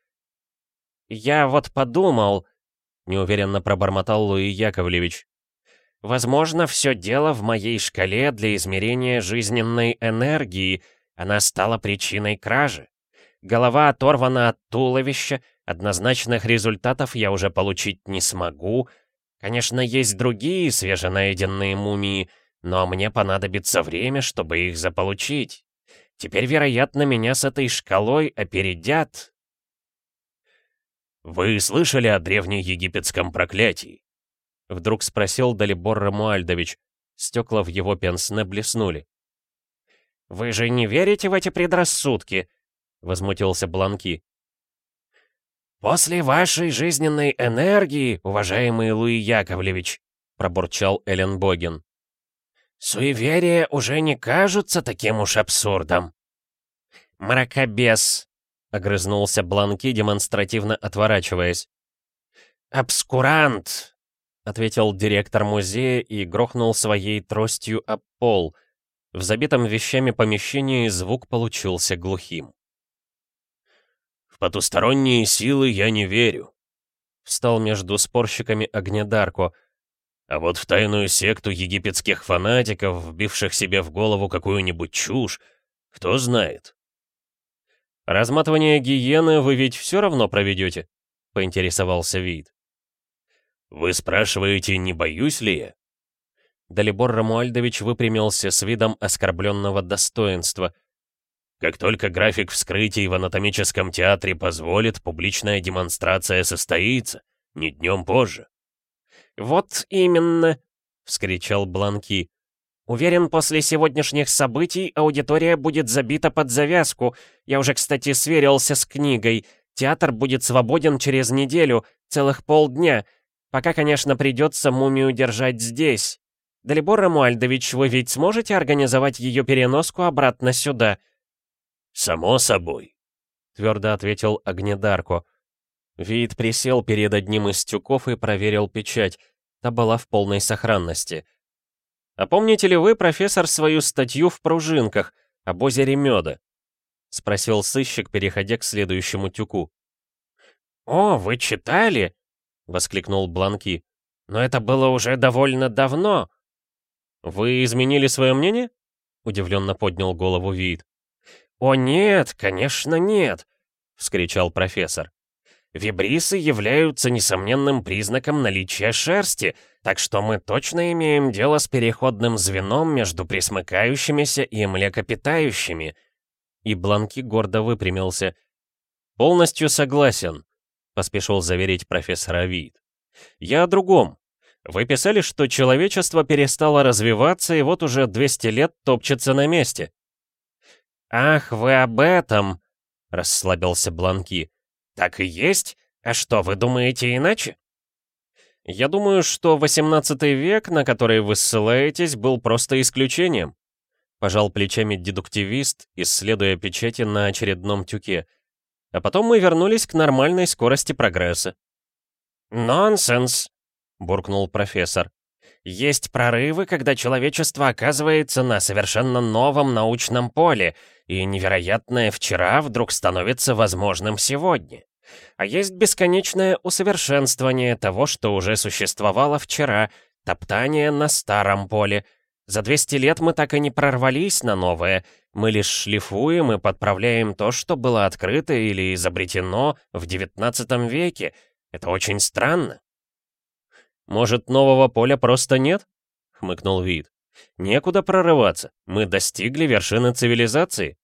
«Я вот подумал...» — неуверенно пробормотал Луи Яковлевич. «Возможно, все дело в моей шкале для измерения жизненной энергии. Она стала причиной кражи. Голова оторвана от туловища, Однозначных результатов я уже получить не смогу. Конечно, есть другие свеженайденные мумии, но мне понадобится время, чтобы их заполучить. Теперь, вероятно, меня с этой шкалой опередят. «Вы слышали о древнеегипетском проклятии?» Вдруг спросил Далибор Рамуальдович. Стекла в его пенсне блеснули. «Вы же не верите в эти предрассудки?» — возмутился Бланки. «После вашей жизненной энергии, уважаемый Луи Яковлевич», — пробурчал Эллен Богин, «суеверия уже не кажутся таким уж абсурдом». «Мракобес», — огрызнулся Бланки, демонстративно отворачиваясь. «Обскурант», — ответил директор музея и грохнул своей тростью об пол. В забитом вещами помещении звук получился глухим. В потусторонние силы я не верю. Встал между спорщиками Огнедарко. А вот в тайную секту египетских фанатиков, вбивших себе в голову какую-нибудь чушь, кто знает. «Разматывание гиены вы ведь все равно проведете?» — поинтересовался Вид. «Вы спрашиваете, не боюсь ли я?» Далибор Рамуальдович выпрямился с видом оскорбленного достоинства. Как только график вскрытий в анатомическом театре позволит, публичная демонстрация состоится, не днем позже. «Вот именно!» — вскричал Бланки. «Уверен, после сегодняшних событий аудитория будет забита под завязку. Я уже, кстати, сверился с книгой. Театр будет свободен через неделю, целых полдня. Пока, конечно, придется мумию держать здесь. Далибор Рамуальдович, вы ведь сможете организовать ее переноску обратно сюда?» «Само собой», — твердо ответил Огнедарко. Вид присел перед одним из тюков и проверил печать. Та была в полной сохранности. «А помните ли вы, профессор, свою статью в пружинках об озере Меда?» — спросил сыщик, переходя к следующему тюку. «О, вы читали?» — воскликнул Бланки. «Но это было уже довольно давно». «Вы изменили свое мнение?» — удивленно поднял голову Вид. «О нет, конечно нет!» — вскричал профессор. «Вибрисы являются несомненным признаком наличия шерсти, так что мы точно имеем дело с переходным звеном между присмыкающимися и млекопитающими». И Бланки гордо выпрямился. «Полностью согласен», — поспешил заверить профессора Вид. «Я о другом. Вы писали, что человечество перестало развиваться и вот уже 200 лет топчется на месте. «Ах, вы об этом!» — расслабился Бланки. «Так и есть? А что, вы думаете иначе?» «Я думаю, что 18 век, на который вы ссылаетесь, был просто исключением», — пожал плечами дедуктивист, исследуя печати на очередном тюке. «А потом мы вернулись к нормальной скорости прогресса». «Нонсенс!» — буркнул профессор. «Есть прорывы, когда человечество оказывается на совершенно новом научном поле, и невероятное вчера вдруг становится возможным сегодня. А есть бесконечное усовершенствование того, что уже существовало вчера, топтание на старом поле. За 200 лет мы так и не прорвались на новое, мы лишь шлифуем и подправляем то, что было открыто или изобретено в XIX веке. Это очень странно. «Может, нового поля просто нет?» — хмыкнул Вид. «Некуда прорываться. Мы достигли вершины цивилизации».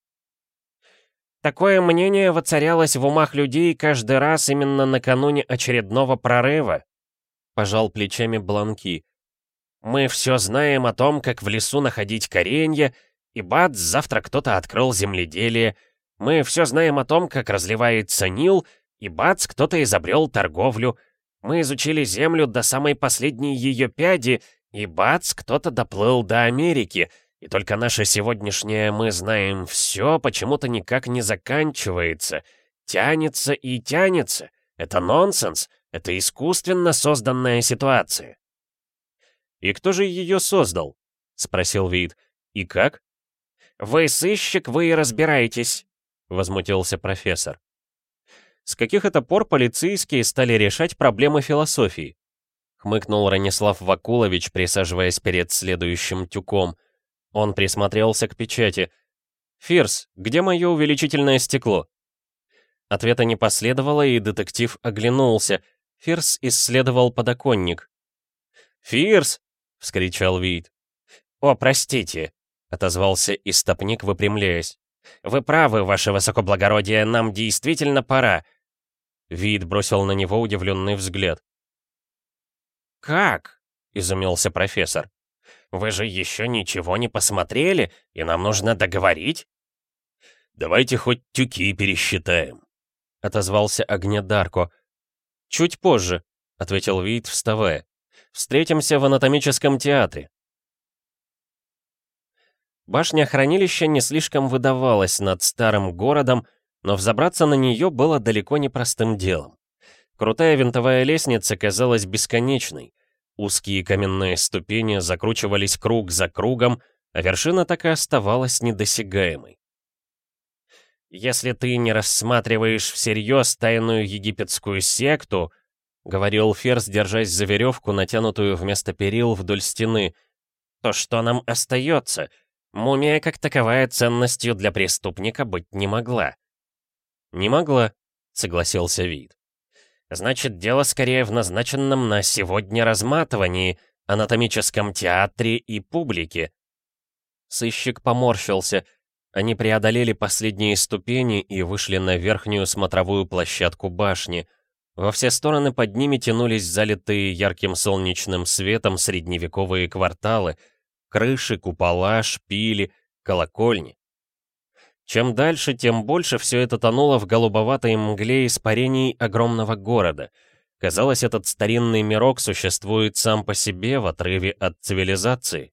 Такое мнение воцарялось в умах людей каждый раз именно накануне очередного прорыва. Пожал плечами Бланки. Мы все знаем о том, как в лесу находить коренья, и бац, завтра кто-то открыл земледелие. Мы все знаем о том, как разливается Нил, и бац, кто-то изобрел торговлю — мы изучили Землю до самой последней ее пяди, и бац, кто-то доплыл до Америки, и только наше сегодняшнее «мы знаем все» почему-то никак не заканчивается. Тянется и тянется. Это нонсенс. Это искусственно созданная ситуация. «И кто же ее создал?» — спросил Вид. «И как?» «Вы сыщик, вы и разбираетесь», — возмутился профессор. С каких это пор полицейские стали решать проблемы философии? Хмыкнул Ранислав Вакулович, присаживаясь перед следующим тюком. Он присмотрелся к печати. «Фирс, где мое увеличительное стекло?» Ответа не последовало, и детектив оглянулся. Фирс исследовал подоконник. «Фирс!» — вскричал Вид. «О, простите!» — отозвался истопник, выпрямляясь. «Вы правы, ваше высокоблагородие, нам действительно пора. Вид бросил на него удивленный взгляд. «Как?» — изумился профессор. «Вы же еще ничего не посмотрели, и нам нужно договорить?» «Давайте хоть тюки пересчитаем», — отозвался Огнедарко. «Чуть позже», — ответил Вид, вставая. «Встретимся в анатомическом театре». Башня хранилища не слишком выдавалась над старым городом, но взобраться на нее было далеко не простым делом. Крутая винтовая лестница казалась бесконечной. Узкие каменные ступени закручивались круг за кругом, а вершина так и оставалась недосягаемой. «Если ты не рассматриваешь всерьез тайную египетскую секту», — говорил Ферс, держась за веревку, натянутую вместо перил вдоль стены, — «то что нам остается? Мумия как таковая ценностью для преступника быть не могла». «Не могла», — согласился Вид. «Значит, дело скорее в назначенном на сегодня разматывании, анатомическом театре и публике». Сыщик поморщился. Они преодолели последние ступени и вышли на верхнюю смотровую площадку башни. Во все стороны под ними тянулись залитые ярким солнечным светом средневековые кварталы, крыши, купола, шпили, колокольни. Чем дальше, тем больше все это тонуло в голубоватой мгле испарений огромного города. Казалось, этот старинный мирок существует сам по себе в отрыве от цивилизации.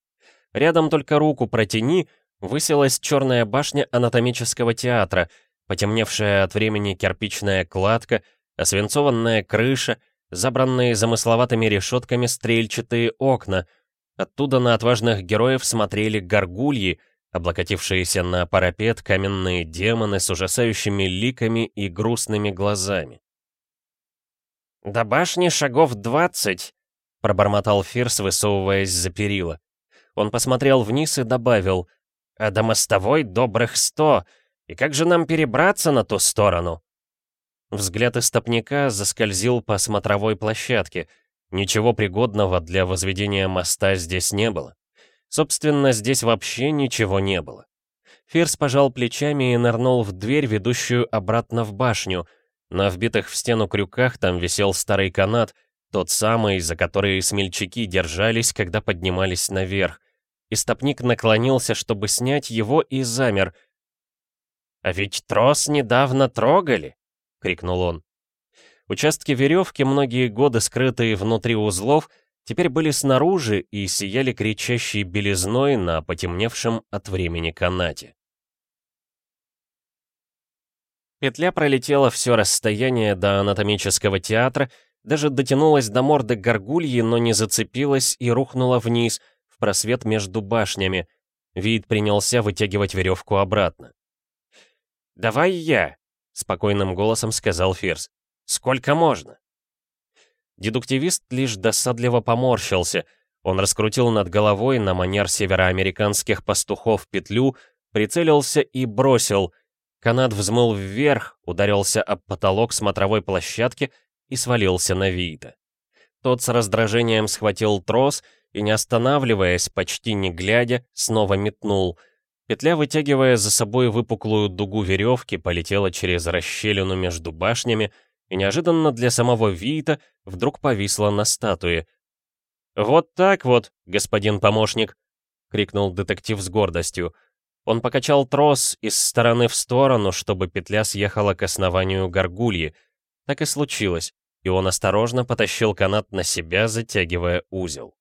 Рядом только руку протяни, высилась черная башня анатомического театра, потемневшая от времени кирпичная кладка, освинцованная крыша, забранные замысловатыми решетками стрельчатые окна. Оттуда на отважных героев смотрели горгульи, облокотившиеся на парапет каменные демоны с ужасающими ликами и грустными глазами. «До башни шагов двадцать», — пробормотал Фирс, высовываясь за перила. Он посмотрел вниз и добавил, «А до мостовой добрых сто. И как же нам перебраться на ту сторону?» Взгляд истопника заскользил по смотровой площадке. Ничего пригодного для возведения моста здесь не было. Собственно, здесь вообще ничего не было. Фирс пожал плечами и нырнул в дверь, ведущую обратно в башню. На вбитых в стену крюках там висел старый канат, тот самый, за который смельчаки держались, когда поднимались наверх. Истопник наклонился, чтобы снять его, и замер. «А ведь трос недавно трогали!» — крикнул он. Участки веревки, многие годы скрытые внутри узлов, теперь были снаружи и сияли кричащей белизной на потемневшем от времени канате. Петля пролетела все расстояние до анатомического театра, даже дотянулась до морды горгульи, но не зацепилась и рухнула вниз, в просвет между башнями. Вид принялся вытягивать веревку обратно. «Давай я», спокойным голосом сказал Фирс. «Сколько можно?» Дедуктивист лишь досадливо поморщился. Он раскрутил над головой на манер североамериканских пастухов петлю, прицелился и бросил. Канат взмыл вверх, ударился об потолок смотровой площадки и свалился на Виита. Тот с раздражением схватил трос и, не останавливаясь, почти не глядя, снова метнул — Петля, вытягивая за собой выпуклую дугу веревки, полетела через расщелину между башнями и неожиданно для самого Виита вдруг повисла на статуе. «Вот так вот, господин помощник!» — крикнул детектив с гордостью. Он покачал трос из стороны в сторону, чтобы петля съехала к основанию горгульи. Так и случилось, и он осторожно потащил канат на себя, затягивая узел.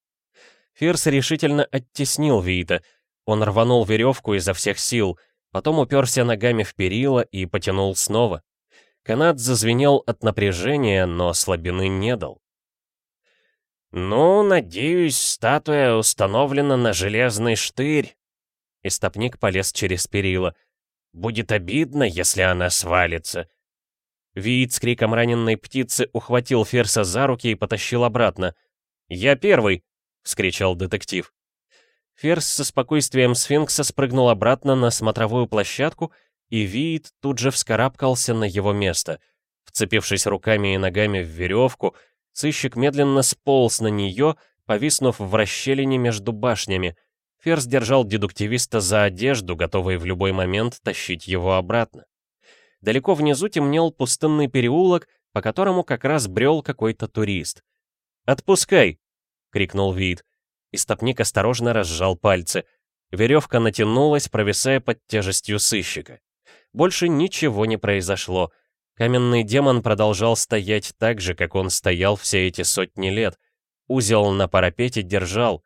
Фирс решительно оттеснил Виита — он рванул веревку изо всех сил, потом уперся ногами в перила и потянул снова. Канат зазвенел от напряжения, но слабины не дал. «Ну, надеюсь, статуя установлена на железный штырь». Истопник полез через перила. «Будет обидно, если она свалится». Виит с криком раненной птицы ухватил Ферса за руки и потащил обратно. «Я первый!» — вскричал детектив. Ферс со спокойствием сфинкса спрыгнул обратно на смотровую площадку, и Виит тут же вскарабкался на его место. Вцепившись руками и ногами в веревку, сыщик медленно сполз на нее, повиснув в расщелине между башнями. Ферс держал дедуктивиста за одежду, готовый в любой момент тащить его обратно. Далеко внизу темнел пустынный переулок, по которому как раз брел какой-то турист. «Отпускай!» — крикнул Вид. Истопник осторожно разжал пальцы. Веревка натянулась, провисая под тяжестью сыщика. Больше ничего не произошло. Каменный демон продолжал стоять так же, как он стоял все эти сотни лет. Узел на парапете держал.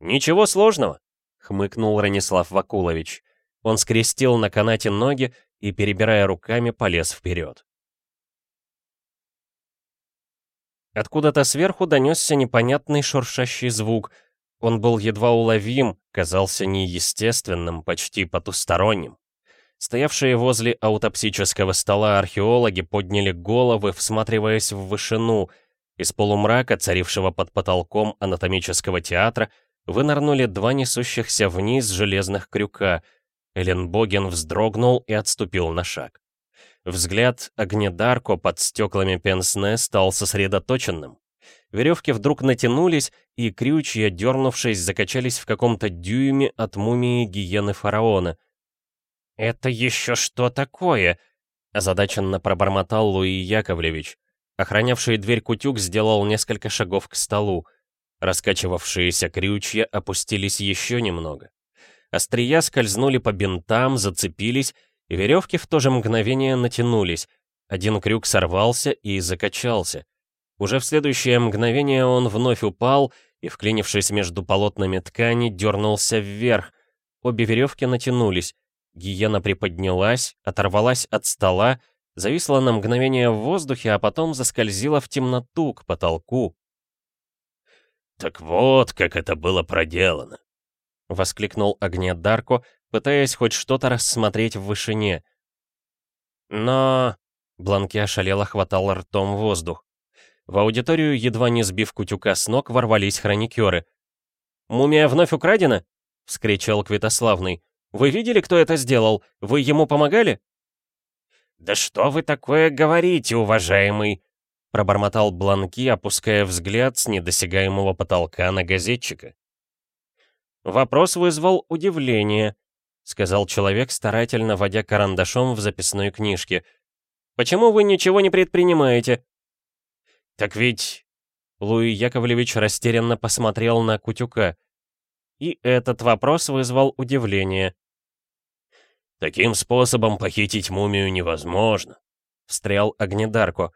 «Ничего сложного», — хмыкнул Ранислав Вакулович. Он скрестил на канате ноги и, перебирая руками, полез вперед. Откуда-то сверху донесся непонятный шуршащий звук. Он был едва уловим, казался неестественным, почти потусторонним. Стоявшие возле аутопсического стола археологи подняли головы, всматриваясь в вышину. Из полумрака, царившего под потолком анатомического театра, вынырнули два несущихся вниз железных крюка. Эленбоген вздрогнул и отступил на шаг. Взгляд Огнедарко под стеклами пенсне стал сосредоточенным. Веревки вдруг натянулись, и крючья, дернувшись, закачались в каком-то дюйме от мумии гиены фараона. «Это еще что такое?» — озадаченно пробормотал Луи Яковлевич. Охранявший дверь кутюк сделал несколько шагов к столу. Раскачивавшиеся крючья опустились еще немного. Острия скользнули по бинтам, зацепились и веревки в то же мгновение натянулись. Один крюк сорвался и закачался. Уже в следующее мгновение он вновь упал и, вклинившись между полотнами ткани, дернулся вверх. Обе веревки натянулись. Гиена приподнялась, оторвалась от стола, зависла на мгновение в воздухе, а потом заскользила в темноту к потолку. «Так вот, как это было проделано!» — воскликнул Дарко пытаясь хоть что-то рассмотреть в вышине. Но... Бланки ошалело хватал ртом воздух. В аудиторию, едва не сбив Кутюка с ног, ворвались хроникеры. «Мумия вновь украдена?» — вскричал Квитославный. Вы видели, кто это сделал? Вы ему помогали?» «Да что вы такое говорите, уважаемый?» пробормотал Бланки, опуская взгляд с недосягаемого потолка на газетчика. Вопрос вызвал удивление, сказал человек, старательно водя карандашом в записной книжке. «Почему вы ничего не предпринимаете?» «Так ведь...» Луи Яковлевич растерянно посмотрел на Кутюка. И этот вопрос вызвал удивление. «Таким способом похитить мумию невозможно», — встрял Огнедарко.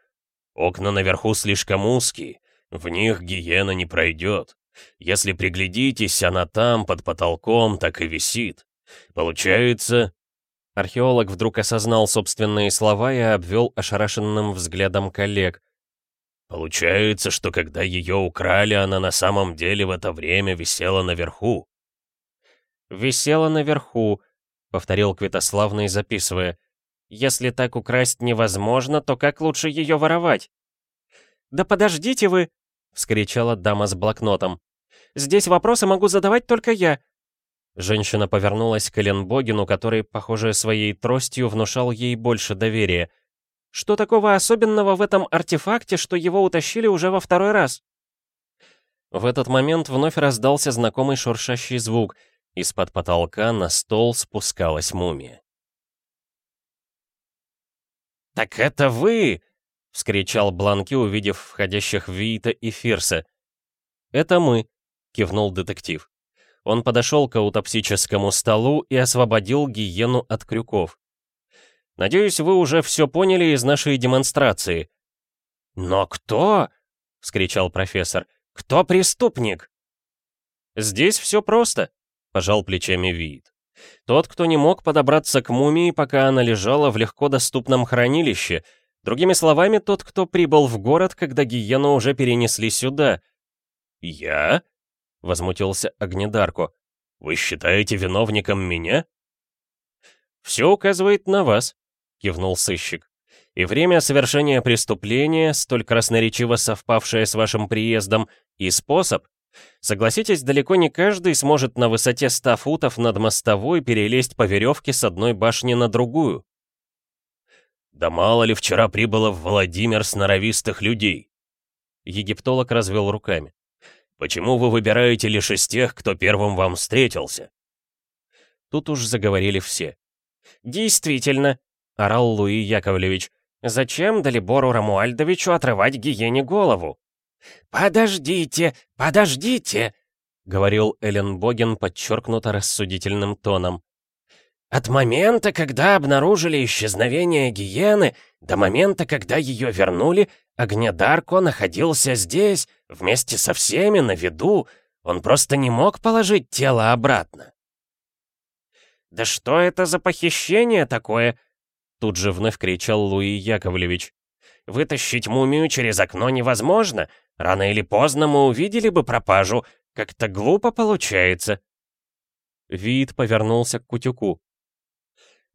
«Окна наверху слишком узкие, в них гиена не пройдет. Если приглядитесь, она там, под потолком, так и висит. Получается...» Археолог вдруг осознал собственные слова и обвел ошарашенным взглядом коллег. «Получается, что когда ее украли, она на самом деле в это время висела наверху». «Висела наверху», — повторил Квитославный, записывая. «Если так украсть невозможно, то как лучше ее воровать?» «Да подождите вы!» — вскричала дама с блокнотом. «Здесь вопросы могу задавать только я. Женщина повернулась к Эленбогину, который, похоже, своей тростью внушал ей больше доверия. «Что такого особенного в этом артефакте, что его утащили уже во второй раз?» В этот момент вновь раздался знакомый шуршащий звук. Из-под потолка на стол спускалась мумия. «Так это вы!» — вскричал Бланки, увидев входящих Виита и Фирса. «Это мы», — кивнул детектив. Он подошел к аутопсическому столу и освободил гиену от крюков. «Надеюсь, вы уже все поняли из нашей демонстрации». «Но кто?» — вскричал профессор. «Кто преступник?» «Здесь все просто», — пожал плечами Виит. «Тот, кто не мог подобраться к мумии, пока она лежала в легко доступном хранилище. Другими словами, тот, кто прибыл в город, когда гиену уже перенесли сюда». «Я?» Возмутился Огнедарко. «Вы считаете виновником меня?» «Все указывает на вас», — кивнул сыщик. «И время совершения преступления, столь красноречиво совпавшее с вашим приездом, и способ. Согласитесь, далеко не каждый сможет на высоте ста футов над мостовой перелезть по веревке с одной башни на другую». «Да мало ли вчера прибыло в Владимир сноровистых людей!» Египтолог развел руками. Почему вы выбираете лишь из тех, кто первым вам встретился?» Тут уж заговорили все. «Действительно», — орал Луи Яковлевич, «зачем Далибору Рамуальдовичу отрывать гиене голову?» «Подождите, подождите», — говорил Эллен Боген подчеркнуто рассудительным тоном. «От момента, когда обнаружили исчезновение гиены, до момента, когда ее вернули, Огнедарко находился здесь, вместе со всеми, на виду. Он просто не мог положить тело обратно. «Да что это за похищение такое?» Тут же вновь кричал Луи Яковлевич. «Вытащить мумию через окно невозможно. Рано или поздно мы увидели бы пропажу. Как-то глупо получается». Вид повернулся к Кутюку.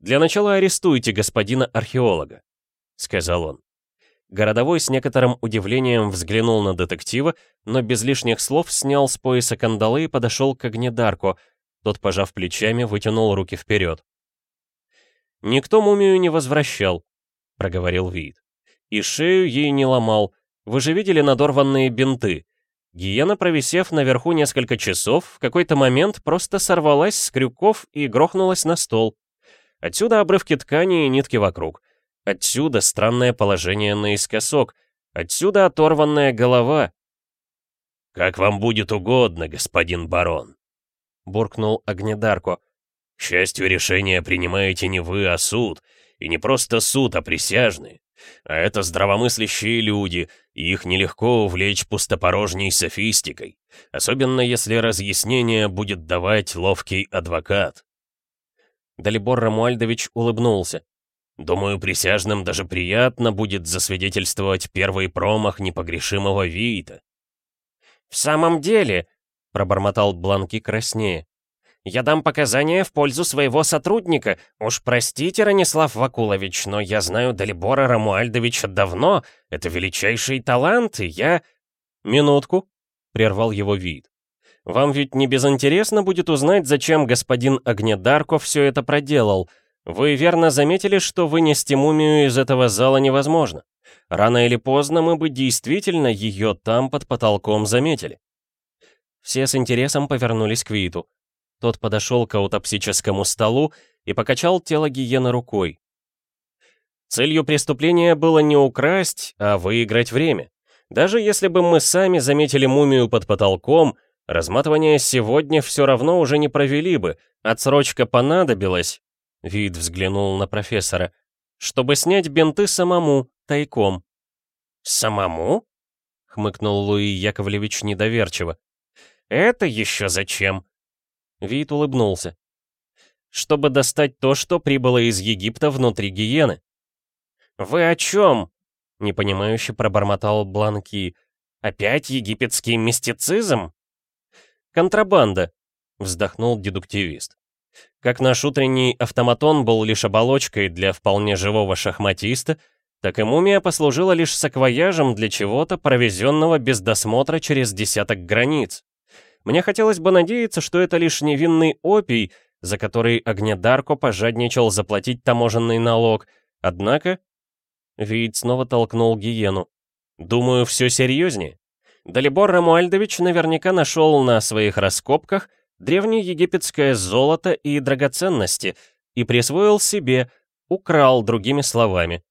«Для начала арестуйте господина археолога», — сказал он. Городовой с некоторым удивлением взглянул на детектива, но без лишних слов снял с пояса кандалы и подошел к огнедарку. Тот, пожав плечами, вытянул руки вперед. «Никто мумию не возвращал», — проговорил Вид. «И шею ей не ломал. Вы же видели надорванные бинты. Гиена, провисев наверху несколько часов, в какой-то момент просто сорвалась с крюков и грохнулась на стол. Отсюда обрывки ткани и нитки вокруг. Отсюда странное положение наискосок. Отсюда оторванная голова. «Как вам будет угодно, господин барон», — буркнул Огнедарко. «К счастью, решение принимаете не вы, а суд. И не просто суд, а присяжные. А это здравомыслящие люди, и их нелегко увлечь пустопорожней софистикой, особенно если разъяснение будет давать ловкий адвокат». Далибор Рамуальдович улыбнулся. Думаю, присяжным даже приятно будет засвидетельствовать первый промах непогрешимого Виита. «В самом деле», — пробормотал Бланки краснее, «я дам показания в пользу своего сотрудника. Уж простите, Ранислав Вакулович, но я знаю Далибора Рамуальдовича давно. Это величайший талант, и я...» «Минутку», — прервал его вид. Вам ведь не безинтересно будет узнать, зачем господин Огнедарко все это проделал. Вы верно заметили, что вынести мумию из этого зала невозможно. Рано или поздно мы бы действительно ее там под потолком заметили. Все с интересом повернулись к Виту. Тот подошел к аутопсическому столу и покачал тело гиены рукой. Целью преступления было не украсть, а выиграть время. Даже если бы мы сами заметили мумию под потолком, разматывание сегодня все равно уже не провели бы, отсрочка понадобилась. Вид взглянул на профессора. Чтобы снять бинты самому, тайком. «Самому?» — хмыкнул Луи Яковлевич недоверчиво. «Это еще зачем?» Вид улыбнулся. «Чтобы достать то, что прибыло из Египта внутри гиены». «Вы о чем?» — непонимающе пробормотал Бланки. «Опять египетский мистицизм?» «Контрабанда», — вздохнул дедуктивист. Как наш утренний автоматон был лишь оболочкой для вполне живого шахматиста, так и мумия послужила лишь саквояжем для чего-то, провезенного без досмотра через десяток границ. Мне хотелось бы надеяться, что это лишь невинный опий, за который Огнедарко пожадничал заплатить таможенный налог. Однако... Вид снова толкнул гиену. Думаю, все серьезнее. Далибор Рамуальдович наверняка нашел на своих раскопках древнеегипетское золото и драгоценности и присвоил себе, украл другими словами.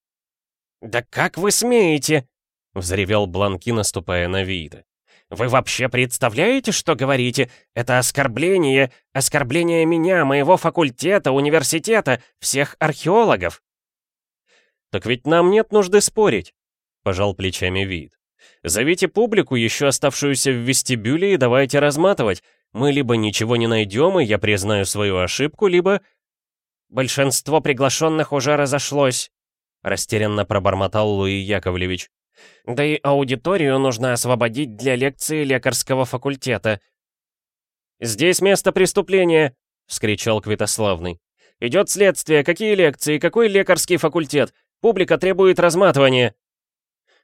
«Да как вы смеете?» — взревел Бланки, наступая на Виита. Вы вообще представляете, что говорите? Это оскорбление, оскорбление меня, моего факультета, университета, всех археологов. Так ведь нам нет нужды спорить, пожал плечами вид. Зовите публику, еще оставшуюся в вестибюле, и давайте разматывать. Мы либо ничего не найдем, и я признаю свою ошибку, либо... Большинство приглашенных уже разошлось, растерянно пробормотал Луи Яковлевич. Да и аудиторию нужно освободить для лекции лекарского факультета. «Здесь место преступления!» — вскричал Квитославный. «Идет следствие. Какие лекции? Какой лекарский факультет? Публика требует разматывания!»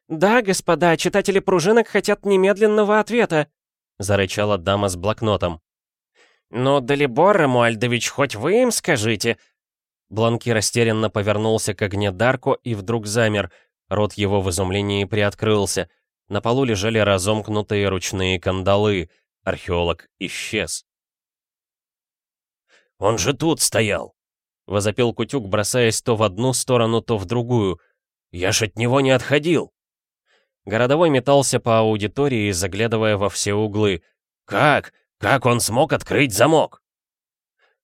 «Да, господа, читатели пружинок хотят немедленного ответа!» — зарычала дама с блокнотом. «Ну, Далибор Рамуальдович, хоть вы им скажите!» Бланки растерянно повернулся к огне Дарко и вдруг замер — Рот его в изумлении приоткрылся. На полу лежали разомкнутые ручные кандалы. Археолог исчез. «Он же тут стоял!» — возопил Кутюк, бросаясь то в одну сторону, то в другую. «Я ж от него не отходил!» Городовой метался по аудитории, заглядывая во все углы. «Как? Как он смог открыть замок?»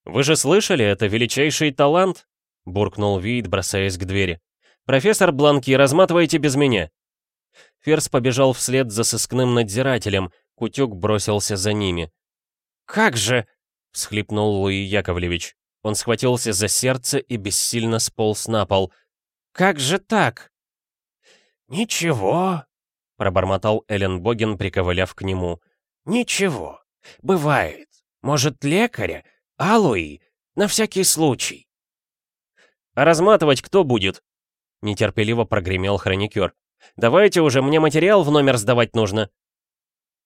«Вы же слышали, это величайший талант!» — буркнул Вид, бросаясь к двери. «Профессор Бланки, разматывайте без меня!» Ферс побежал вслед за сыскным надзирателем, Кутюк бросился за ними. «Как же!» — всхлипнул Луи Яковлевич. Он схватился за сердце и бессильно сполз на пол. «Как же так?» «Ничего», — пробормотал Эллен Боген, приковыляв к нему. «Ничего. Бывает. Может, лекаря? А, Луи? На всякий случай». «А разматывать кто будет?» Нетерпеливо прогремел хроникер. «Давайте уже, мне материал в номер сдавать нужно!»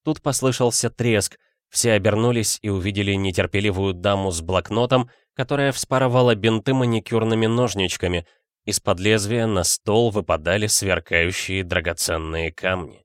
Тут послышался треск. Все обернулись и увидели нетерпеливую даму с блокнотом, которая вспарывала бинты маникюрными ножничками. Из-под лезвия на стол выпадали сверкающие драгоценные камни.